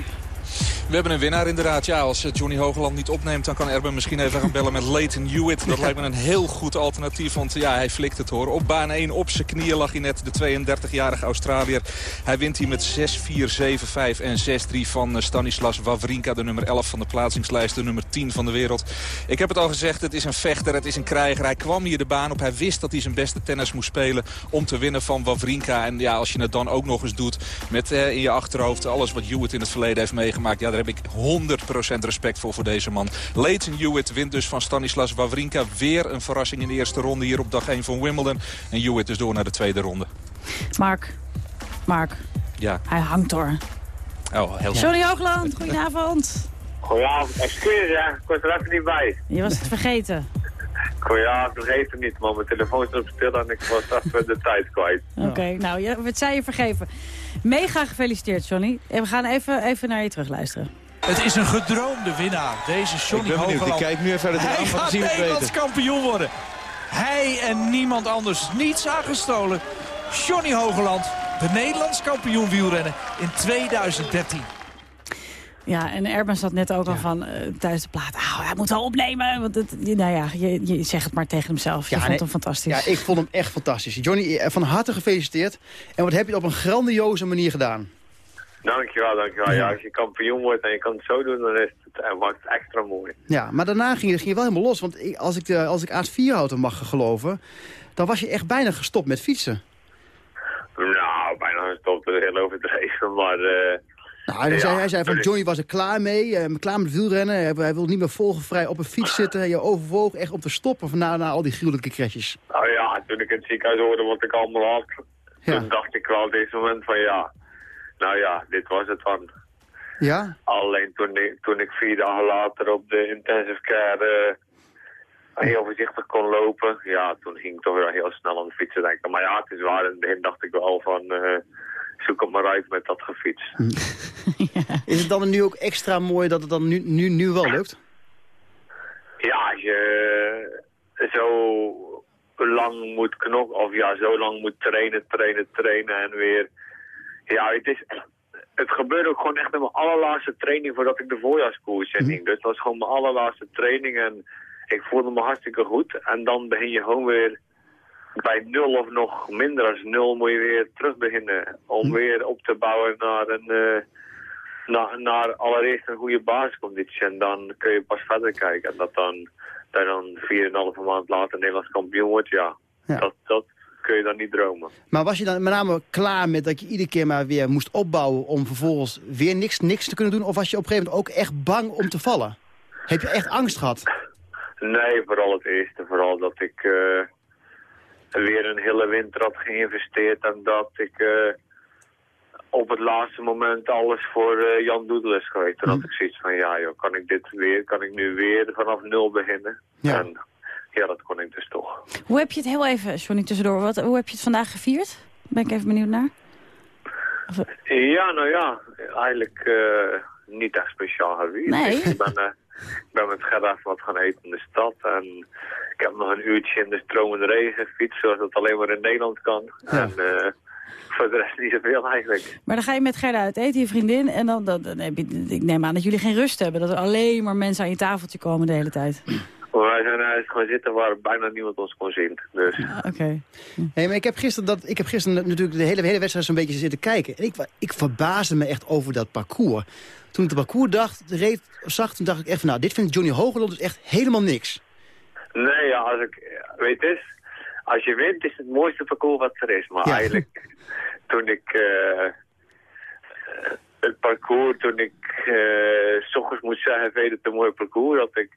We hebben een winnaar inderdaad. Ja, als eh, Johnny Hogeland niet opneemt, dan kan Erben misschien even gaan bellen met Leighton Hewitt. Dat lijkt me een heel goed alternatief, want ja, hij flikt het hoor. Op baan 1 op zijn knieën lag hij net, de 32-jarige Australiër. Hij wint hier met 6-4, 7-5 en 6-3 van eh, Stanislas Wawrinka, de nummer 11 van de plaatsingslijst, de nummer 10 van de wereld. Ik heb het al gezegd, het is een vechter, het is een krijger. Hij kwam hier de baan op, hij wist dat hij zijn beste tennis moest spelen om te winnen van Wawrinka. En ja, als je het dan ook nog eens doet met eh, in je achterhoofd alles wat Hewitt in het verleden heeft meegemaakt. Ja, heb ik 100% respect voor voor deze man. Leighton Hewitt wint dus van Stanislas Wawrinka. Weer een verrassing in de eerste ronde hier op dag 1 van Wimbledon. En Hewitt dus door naar de tweede ronde. Mark. Mark. Ja. Hij hangt door. Oh, heel Johnny Hoogland, goedenavond. Goedenavond, excuses hè, ik was er even niet bij. Je was het vergeten. Goedenavond, vergeet het niet man, mijn telefoon is op stil en ik was even de tijd kwijt. Oké, nou, je, het je vergeven. Mega gefeliciteerd, Johnny. En we gaan even, even naar je terugluisteren. Het is een gedroomde winnaar, deze Johnny Ik ben benieuwd, Hogeland. ik kijk nu even naar de Hij gaat Nederlands kampioen worden. Hij en niemand anders, niets aangestolen. Johnny Hogeland, de Nederlands kampioen wielrennen in 2013. Ja, en Erben zat net ook al van eh, tijdens de plaat. Ah, hij moet wel opnemen. Want het, nou ja, je, je zegt het maar tegen hemzelf. Je vond nee, hem fantastisch. Ja, ik vond hem echt fantastisch. Johnny, eh, van harte gefeliciteerd. En wat heb je op een grandioze manier gedaan. Dankjewel, dankjewel. Ja, als je kampioen wordt en je kan het zo doen, dan is het, en maakt het extra mooi. Ja, maar daarna ging je, ging je wel helemaal los. Want ik- als ik, als ik Aard Vierhouten mag geloven... dan was je echt bijna gestopt met fietsen. Nou, bijna gestopt, dat is heel overdreven, maar... eh, Nou, hij, ja, zei, hij zei van. Johnny was er klaar mee, eh, klaar met wielrennen. Hij, hij wil niet meer volgevrij op een fiets zitten. Je overwoog echt om te stoppen van na, na al die gruwelijke crashes. Nou ja, toen ik in het ziekenhuis hoorde wat ik allemaal had, toen dacht ik wel op deze moment van ja, nou ja, dit was het dan. Ja? Alleen toen ik, toen ik vier dagen later op de intensive care heel voorzichtig kon lopen. Ja, toen ging ik toch weer heel snel aan de fietsen denken. Maar ja, het is waar. In het begin dacht ik wel van... eh, zoek het maar uit met dat gefiets. Is het dan nu ook extra mooi dat het dan nu, nu, nu wel lukt? Ja, als je zo lang moet knokken, of ja, zo lang moet trainen, trainen, trainen en weer... Ja, het is... Het gebeurde ook gewoon echt in mijn allerlaatste training voordat ik de voorjaarskoers in ging. Dus het was gewoon mijn allerlaatste training en ik voelde me hartstikke goed. En dan begin je gewoon weer bij nul of nog minder dan nul moet je weer terug beginnen. Om weer op te bouwen naar een... eh, naar, naar allereerst een goede basisconditie. En dan kun je pas verder kijken. En dat dan, dat dan 4,5 maand later Nederlands kampioen wordt, ja. Dat, dat kun je dan niet dromen. Maar was je dan met name klaar met dat je iedere keer maar weer moest opbouwen... om vervolgens weer niks, niks te kunnen doen? Of was je op een gegeven moment ook echt bang om te vallen? Heb je echt angst gehad? Nee, vooral het eerste. Vooral dat ik eh, weer een hele winter had geïnvesteerd. En dat ik eh, op het laatste moment alles voor eh, Jan Doedel is geweest. Toen had ik zoiets van, ja joh, kan ik dit weer, kan ik nu weer vanaf nul beginnen? Ja. En ja, dat kon ik dus toch. Hoe heb je het heel even, Johnny, tussendoor, wat, hoe heb je het vandaag gevierd? Ben ik even benieuwd naar. Ja, nou ja, eigenlijk eh, niet echt speciaal gevierd. Nee. Ik ben, ik ben met Gerda even wat gaan eten in de stad. En ik heb nog een uurtje in de stromende regen gefietst, zoals dat alleen maar in Nederland kan. En eh, voor de rest niet zoveel eigenlijk. Maar dan ga je met Gerda uit eten, je vriendin. En dan, dan, dan heb je, ik neem aan dat jullie geen rust hebben. Dat er alleen maar mensen aan je tafeltje komen de hele tijd. Wij zijn eigenlijk gewoon zitten waar bijna niemand ons kon zien. Dus Oké. Hey, maar ik heb gisteren, dat, ik heb gisteren natuurlijk de hele, hele wedstrijd zo'n beetje zitten kijken. En ik, ik verbaasde me echt over dat parcours. Toen ik het parcours dacht, reed, zag, toen dacht ik echt van... nou, dit vindt Johnny Hogerland dus echt helemaal niks. nee, ja, als ik, weet je, als je wint is het mooiste parcours wat er is. Maar Ja. eigenlijk, toen ik eh, eh, het parcours, toen ik s ochtends moest zeggen, je het een mooi parcours, dat ik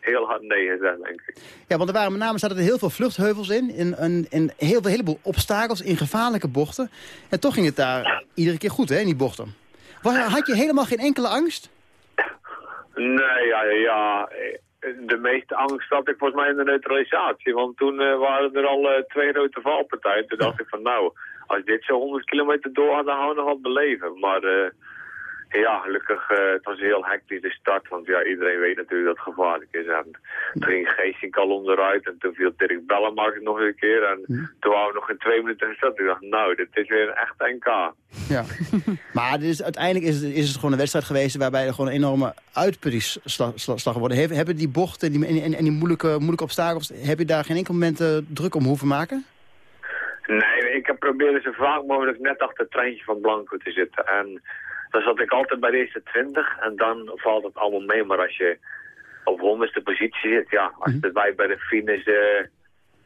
heel hard nee gezegd, denk ik. Ja, want er waren met name zaten er heel veel vluchtheuvels in. En een, en heel, veel- heleboel obstakels in gevaarlijke bochten. En toch ging het daar iedere keer goed, hè, in die bochten. Had je helemaal geen enkele angst? Nee, ja, ja, de meeste angst had ik volgens mij in de neutralisatie. Want toen eh, waren er al eh, twee rode valpartijen. Toen dacht ik van nou, als dit zo 100 kilometer door had, dan gaan we nog wat beleven. Maar eh, ja, gelukkig, eh, het was een heel hectische start. Want ja, iedereen weet natuurlijk dat het gevaarlijk is. En toen ging Geesink al onderuit en toen viel Dirk Bellemark nog een keer. En toen waren we nog in twee minuten gestart. Ik dacht, nou, dit is weer een echt NK. Ja. maar dit is, uiteindelijk is het, is het gewoon een wedstrijd geweest... waarbij er gewoon een enorme uitputtingsslag geworden. Heb- Hebben die bochten die, en, en, en die moeilijke, moeilijke obstakels... heb je daar geen enkel moment eh, druk om hoeven maken? Nee, ik heb proberen zo vaak mogelijk net achter het treintje van Blanco te zitten. En dan zat ik altijd bij de eerste 20 en dan valt het allemaal mee. Maar als je op honderdste positie zit, ja, als Mhm. het wij bij de finish eh,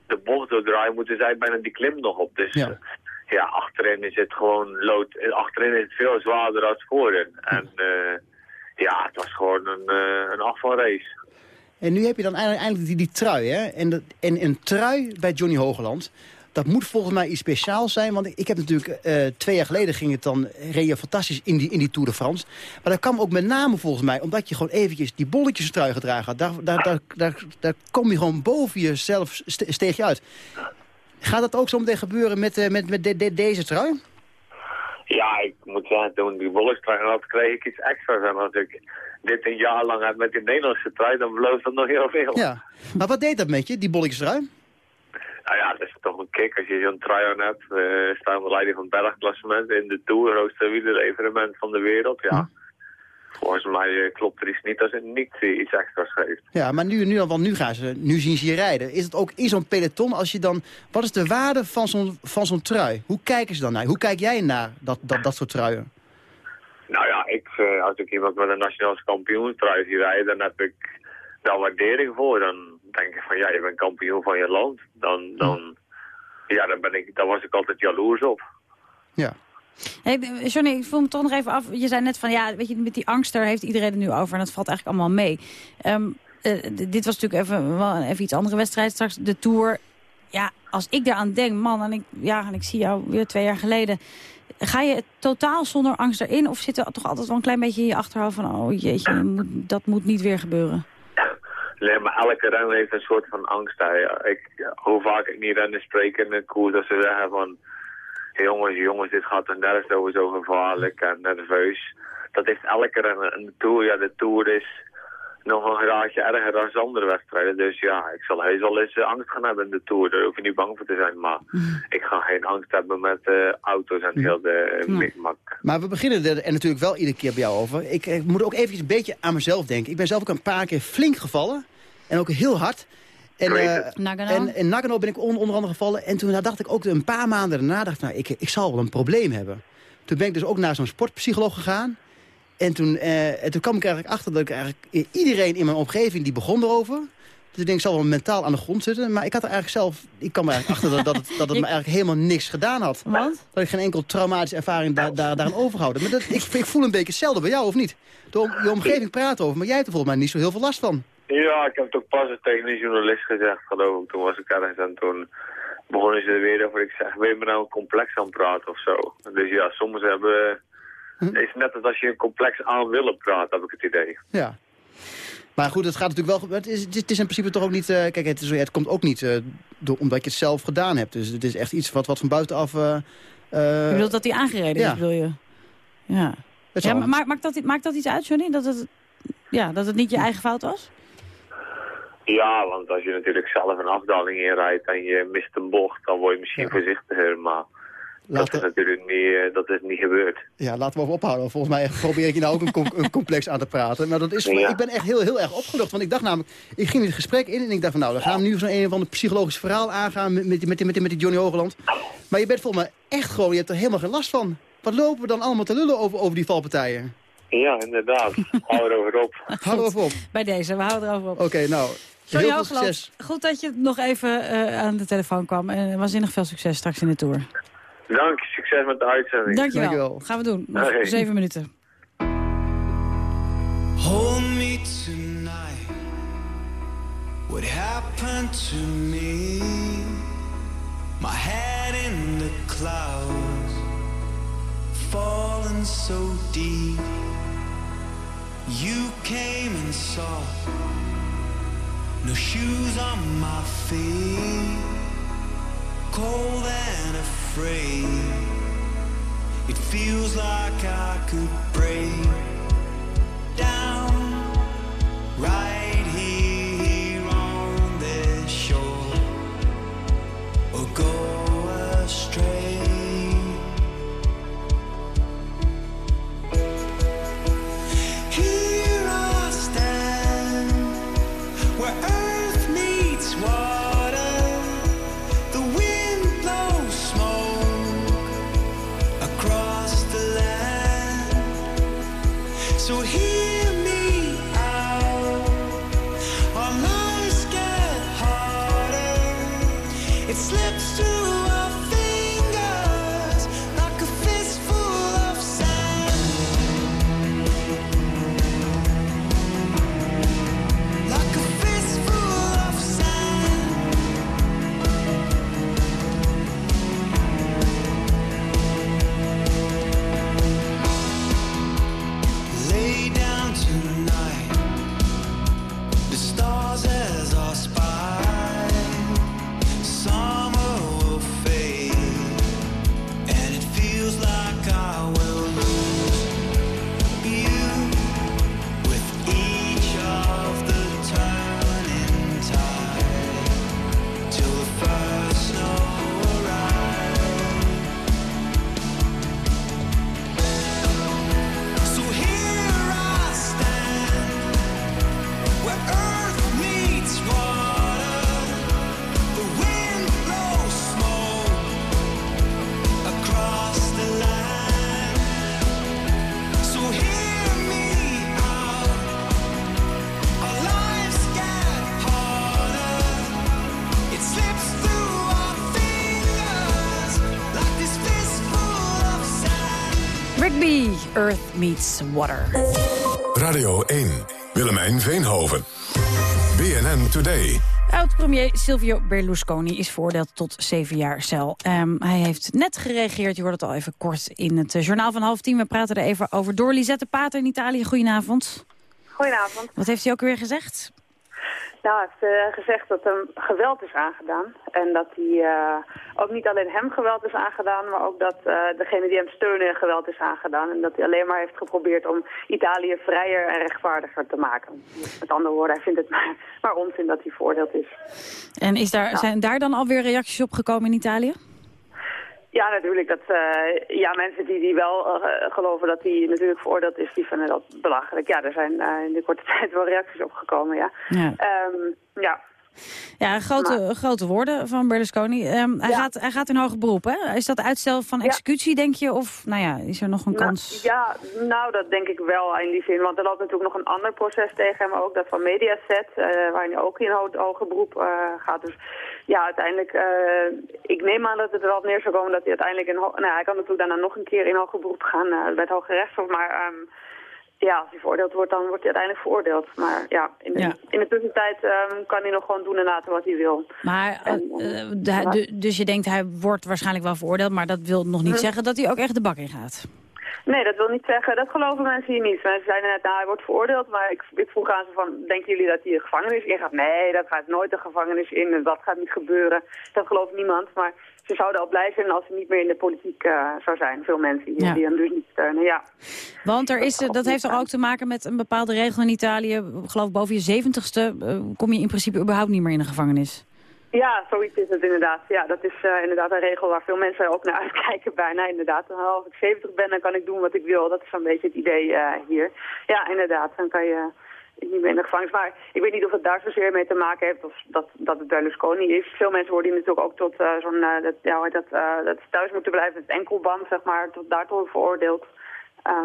de bocht doordraaien, moeten zij bijna die klim nog op. Dus ja, ja achterin is het gewoon lood. eh, Achterin is het veel zwaarder dan voorin. En eh, ja, het was gewoon een, eh, een afvalrace. En nu heb je dan eindelijk, eindelijk die, die trui, hè? En, dat, en een trui bij Johnny Hogeland... dat moet volgens mij iets speciaals zijn. Want ik, heb natuurlijk... eh, twee jaar geleden ging het dan... reed je fantastisch in die, in die Tour de France. Maar dat kwam ook met name volgens mij... omdat je gewoon eventjes die bolletjes trui gedragen had. Daar, daar, daar, daar, daar kom je gewoon boven jezelf... ste- steeg je uit. Gaat dat ook zo meteen gebeuren met, eh, met, met de- de- deze trui? Ja, ik moet zeggen, toen die bolletstrui had, kreeg ik iets extra's. En als ik dit een jaar lang heb met die Nederlandse trui, dan belooft dat nog heel veel. Ja. Maar wat deed dat met je, die bolletjes trui? Nou ja, dat is toch een kick als je zo'n trui aan hebt. We staan de leiding van het bergklassement in de Tour, grootste wielerevenement van de wereld. Ja, volgens mij eh, klopt er iets niet als het niet iets extra's geeft. Ja, maar nu, nu, dan- want nu, gaan ze, nu zien ze je rijden. Is het ook in zo'n peloton als je dan... Wat is de waarde van zo'n van zo'n trui? Hoe kijken ze dan naar? Hoe kijk jij naar dat, dat, dat soort truien? Nou ja, ik, eh, als ik iemand met een nationaal kampioenstrui zie rijden, dan heb ik daar waardering voor. Dan denk ik van ja, je bent kampioen van je land. Dan, dan, ja, dan, ben ik, daar was ik altijd jaloers op. Ja. Hey, Johnny, ik voel me toch nog even af. Je zei net van, ja, weet je, met die angst, daar heeft iedereen het nu over. En dat valt eigenlijk allemaal mee. Ehm, eh, dit was natuurlijk even, wel een even iets andere wedstrijd. Straks de Tour. Ja, als ik daaraan denk, man, en ik, ja, en ik zie jou weer twee jaar geleden. Ga je totaal zonder angst erin? Of zit er toch altijd wel een klein beetje in je achterhoofd van... oh jeetje, moet- dat moet niet weer gebeuren? Nee, maar elke renner heeft een soort van angst. Hè. Ik, hoe vaak ik niet rennen spreek in de koers, dat ze zeggen van... "Hey, jongens, jongens, dit gaat er nergens over zo gevaarlijk en nerveus. Dat heeft elke renner. En de Tour, ja, de Tour is nog een graadje erger dan andere wedstrijden. Dus ja, ik zal heus wel eens eh, angst gaan hebben in de Tour. Daar hoef je niet bang voor te zijn. Maar ik ga geen angst hebben met eh, auto's en heel de uh, mikmak. Maar we beginnen er, er natuurlijk wel iedere keer bij jou over. Ik, ik moet ook even een beetje aan mezelf denken. Ik ben zelf ook een paar keer flink gevallen. En ook heel hard. En, eh, Nagano? en in Nagano ben ik on- onder andere gevallen. En toen dacht ik ook een paar maanden daarna, dacht ik, nou, ik, ik zal wel een probleem hebben. Toen ben ik dus ook naar zo'n sportpsycholoog gegaan. En toen, eh, en toen kwam ik eigenlijk achter dat ik eigenlijk iedereen in mijn omgeving die begon erover. Dus ik denk, ik zal wel mentaal aan de grond zitten. Maar ik had er eigenlijk zelf, ik kwam er eigenlijk achter dat, dat het, dat het me eigenlijk helemaal niks gedaan had. Want? Dat ik geen enkel traumatische ervaring daar, daar, daaraan overhouden. Maar dat, ik, ik voel een beetje hetzelfde bij jou, of niet? De je omgeving praat over, maar jij hebt er volgens mij niet zo heel veel last van. Ja, ik heb het ook pas tegen een journalist gezegd, geloof ik. Toen was ik ergens en toen begonnen ze er weer over. Ik zeg, wil je me nou een complex aan praten of zo? Dus ja, soms hebben... Het is net als als je een complex aan willen praten, heb ik het idee. Ja. Maar goed, het gaat natuurlijk wel... Het is, het is, in principe toch ook niet... eh, kijk, het, is, het komt ook niet eh, door, omdat je het zelf gedaan hebt. Dus het is echt iets wat, wat van buitenaf... eh, eh, Je bedoelt dat hij aangereden ja. is, bedoel je? Ja. Het ja maar maakt, maakt, dat, maakt dat iets uit, Johnny? Dat het, ja, dat het niet je eigen fout was? Ja, want als je natuurlijk zelf een afdaling inrijdt en je mist een bocht, dan word je misschien voorzichtiger. Maar dat is natuurlijk niet, eh, dat is niet gebeurd. Ja, laten we even ophouden. Volgens mij probeer ik je nou ook een, com- een complex aan te praten. Maar dat is, Ja. ik ben echt heel, heel erg opgelucht. Want ik dacht namelijk, ik ging dit gesprek in en ik dacht van nou, dan gaan we nu zo'n een of ander psychologisch verhaal aangaan met, met, met, met, met die Johnny Hogeland. Maar je bent volgens mij echt gewoon, je hebt er helemaal geen last van. Wat lopen we dan allemaal te lullen over, over die valpartijen? Ja, inderdaad. Hou erover op. Hou er even op. Bij deze, we houden erover op. Oké, nou, heel veel succes. goed dat je nog even eh, aan de telefoon kwam. En waanzinnig veel succes straks in de Tour. Dank, succes met de uitzending. Dankjewel. Gaan we doen. Nog Oké. zeven minuten. Hold me tonight. What happened to me? My head in the clouds, falling so deep. You came and saw. No shoes on my feet, cold and afraid. It feels like I could break down Meets Water. Radio 1. Willemijn Veenhoven. BNN Today. Oud-premier Silvio Berlusconi is veroordeeld tot zeven jaar cel. Ehm, hij heeft net gereageerd, je hoort het al even kort in het eh, journaal van half tien. We praten er even over door. Lisette Pater in Italië, goedenavond. Goedenavond. Wat heeft hij ook weer gezegd? Nou, hij heeft eh, gezegd dat hem geweld is aangedaan. En dat hij uh, ook niet alleen hem geweld is aangedaan, maar ook dat uh, degene die hem steunen geweld is aangedaan. En dat hij alleen maar heeft geprobeerd om Italië vrijer en rechtvaardiger te maken. Met andere woorden, hij vindt het maar, maar onzin dat hij veroordeeld is. En is daar, Ja. zijn daar dan alweer reacties op gekomen in Italië? Ja, natuurlijk. Dat, eh, ja, mensen die, die wel eh, geloven dat hij natuurlijk veroordeeld is, die vinden dat belachelijk. Ja, er zijn eh, in de korte tijd wel reacties opgekomen, ja. Ja. Ehm, ja. Ja, grote, grote woorden van Berlusconi. Ehm, hij, gaat, hij gaat in hoger beroep, hè? Is dat uitstel van executie, denk je? Of nou ja, is er nog een Nou, kans? ja, nou dat denk ik wel in die zin. Want er loopt natuurlijk nog een ander proces tegen hem ook. Dat van Mediaset, eh waar hij ook in ho hoger beroep eh, gaat. Dus ja, uiteindelijk, eh, ik neem aan dat het er wel neer zou komen dat hij uiteindelijk in Nou, hij kan natuurlijk daarna nog een keer in hoger beroep gaan bij het Hoge Rechtshof. Maar ehm, ja, als hij veroordeeld wordt, dan wordt hij uiteindelijk veroordeeld. Maar ja, in de, Ja. In de tussentijd ehm, kan hij nog gewoon doen en laten wat hij wil. Maar, eh, eh, de- de- dus je denkt hij wordt waarschijnlijk wel veroordeeld... maar dat wil nog niet Hm. zeggen dat hij ook echt de bak in gaat. Nee, dat wil niet zeggen. Dat geloven mensen hier niet. Mensen zeiden net, nou, hij wordt veroordeeld. Maar ik, ik vroeg aan ze van, denken jullie dat hij de gevangenis ingaat? Nee, dat gaat nooit de gevangenis in. Dat gaat niet gebeuren. Dat gelooft niemand. Maar ze zouden al blij zijn als hij niet meer in de politiek eh, zou zijn. Veel mensen die, Ja. die hem dus niet steunen, ja. Want er is, dat heeft toch ook te maken met een bepaalde regel in Italië. Ik geloof boven je zeventigste eh, kom je in principe überhaupt niet meer in de gevangenis. Ja, zoiets is het inderdaad. Ja, dat is eh, inderdaad een regel waar veel mensen ook naar uitkijken bijna. Inderdaad, als ik 70 ben, dan kan ik doen wat ik wil. Dat is zo'n beetje het idee hier. Ja, inderdaad, dan kan je niet meer in de gevangenis. Maar ik weet niet of het daar zozeer mee te maken heeft of dat, dat het Berlusconi is. Veel mensen worden natuurlijk ook tot eh, zo'n, eh, dat, ja, dat, eh, dat ze thuis moeten blijven, het enkelband, zeg maar, tot daartoe veroordeeld.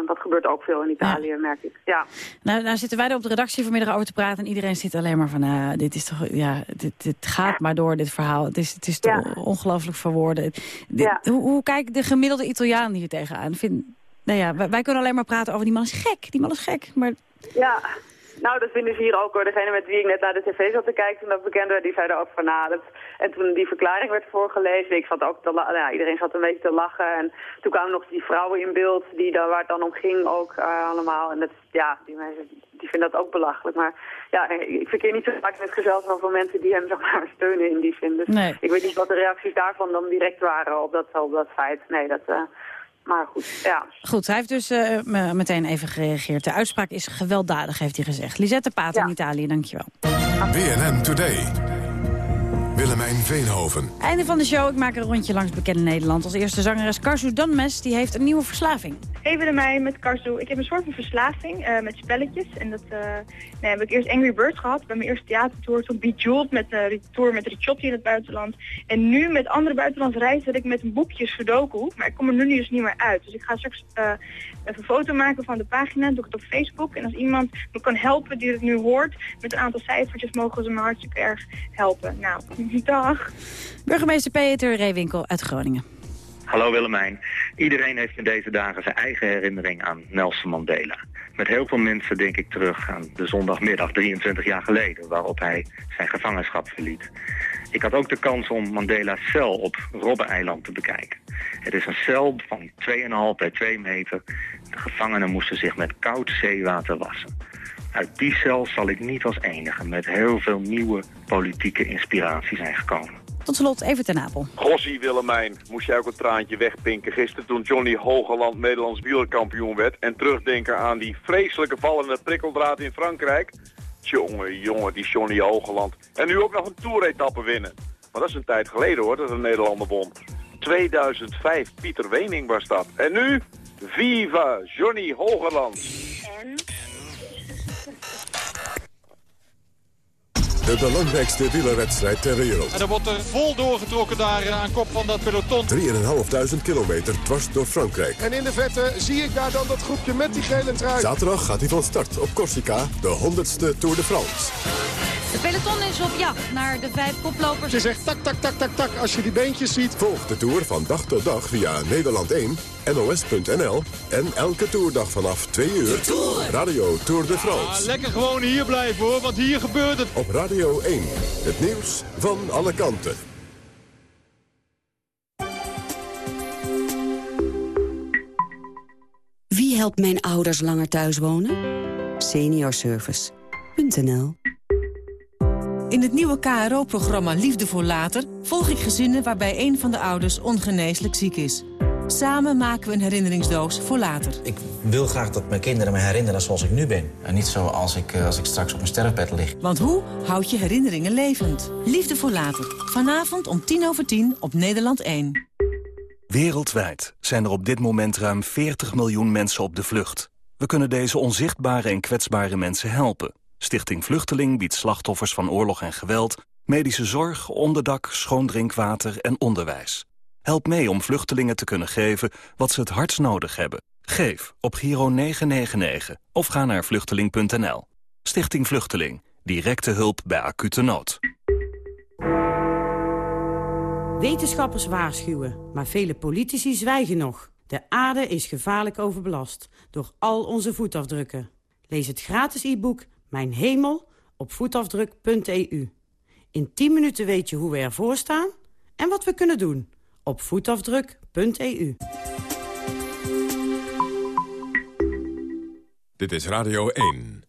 Dat gebeurt ook veel in Italië, merk ik. Ja. Nou, nou zitten wij er op de redactie vanmiddag over te praten... en iedereen zit alleen maar van, dit is toch, ja, dit, dit gaat maar door, dit verhaal. Het is, het is toch ongelooflijk verwoorden. Dit- Hoe, hoe kijkt de gemiddelde Italiaan hier tegenaan? Vind, nou ja, wij, wij kunnen alleen maar praten over die man is gek, die man is gek. Maar Ja, nou dat vinden ze hier ook hoor. Degene met wie ik net naar de tv zat te kijken toen dat bekend werd, die zeiden ook van nou, dat... En toen die verklaring werd voorgelezen, ik zat ook te la- ja, iedereen zat een beetje te lachen. En toen kwamen nog die vrouwen in beeld die daar, waar het dan om ging ook eh, allemaal. En dat, ja, die mensen die vinden dat ook belachelijk. Maar ja, ik verkeer niet zo vaak met gezelschap van mensen die hem zeg maar steunen in die zin. Dus Nee. ik weet niet wat de reacties daarvan dan direct waren op dat, op dat feit. Nee, dat... eh, maar goed, ja. goed, hij heeft dus eh, me- meteen even gereageerd. De uitspraak is gewelddadig, heeft hij gezegd. Lisette Pater in Italië, dankjewel. BNN Today. Willemijn Veenhoven. Einde van de show. Ik maak een rondje langs bekende Nederland. Als eerste zangeres Karsu Danmes, die heeft een nieuwe verslaving. Hey Willemijn, met Karsu. Ik heb een soort van verslaving eh, met spelletjes. En dat eh, nee, heb ik eerst Angry Birds gehad bij mijn eerste theatertour. Toen Bejeweled met eh, de tour met Ricciotti in het buitenland. En nu met andere buitenlandse reizen zit ik met een boekje Sudoku. Maar ik kom er nu dus niet meer uit. Dus ik ga straks eh, even een foto maken van de pagina. Doe ik het op Facebook. En als iemand me kan helpen die het nu hoort met een aantal cijfertjes mogen ze me hartstikke erg helpen. Nou, dag. Burgemeester Peter Reewinkel uit Groningen. Hallo Willemijn. Iedereen heeft in deze dagen zijn eigen herinnering aan Nelson Mandela. Met heel veel mensen denk ik terug aan de zondagmiddag 23 jaar geleden... waarop hij zijn gevangenschap verliet. Ik had ook de kans om Mandela's cel op Robben-eiland te bekijken. Het is een cel van 2,5 bij 2 meter. De gevangenen moesten zich met koud zeewater wassen. Uit die cel zal ik niet als enige met heel veel nieuwe politieke inspiratie zijn gekomen. Tot slot even ten Apel. Gossie Willemijn, moest jij ook een traantje wegpinken gisteren toen Johnny Hogeland Nederlands wielerkampioen werd en terugdenken aan die vreselijke vallende prikkeldraad in Frankrijk? Jongen, jongen, die Johnny Hogeland. En nu ook nog een toeretappe winnen. Maar dat is een tijd geleden hoor, dat een Nederlander won. 2005, Pieter Wening was dat. En nu, viva Johnny Hogeland. De belangrijkste wielerwedstrijd ter wereld. En er wordt er vol doorgetrokken daar eh, aan kop van dat peloton. 3.500 kilometer dwars door Frankrijk. En in de vette zie ik daar dan dat groepje met die gele trui. Zaterdag gaat hij van start op Corsica, de 100ste Tour de France. De peloton is op jacht naar de vijf koplopers. Je zegt tak, tak, tak, tak, tak als je die beentjes ziet. Volg de Tour van dag tot dag via Nederland 1, NOS.nl en elke toerdag vanaf 2 uur. Radio Tour de Ah, France. lekker gewoon hier blijven hoor, want hier gebeurt het. Op Radio 1, het nieuws van alle kanten. Wie helpt mijn ouders langer thuis wonen? Seniorservice.nl In het nieuwe KRO-programma Liefde voor Later... volg ik gezinnen waarbij een van de ouders ongeneeslijk ziek is. Samen maken we een herinneringsdoos voor later. Ik wil graag dat mijn kinderen me herinneren zoals ik nu ben. En niet zoals ik, eh, als ik straks op mijn sterfbed lig. Want hoe houd je herinneringen levend? Liefde voor Later. Vanavond om tien over tien op Nederland 1. Wereldwijd zijn er op dit moment ruim 40 miljoen mensen op de vlucht. We kunnen deze onzichtbare en kwetsbare mensen helpen. Stichting Vluchteling biedt slachtoffers van oorlog en geweld... medische zorg, onderdak, schoon drinkwater en onderwijs. Help mee om vluchtelingen te kunnen geven wat ze het hardst nodig hebben. Geef op Giro 999 of ga naar vluchteling.nl. Stichting Vluchteling. Directe hulp bij acute nood. Wetenschappers waarschuwen, maar vele politici zwijgen nog. De aarde is gevaarlijk overbelast door al onze voetafdrukken. Lees het gratis e-book Mijn Hemel op voetafdruk.eu. In 10 minuten weet je hoe we ervoor staan en wat we kunnen doen op voetafdruk.eu. Dit is Radio 1.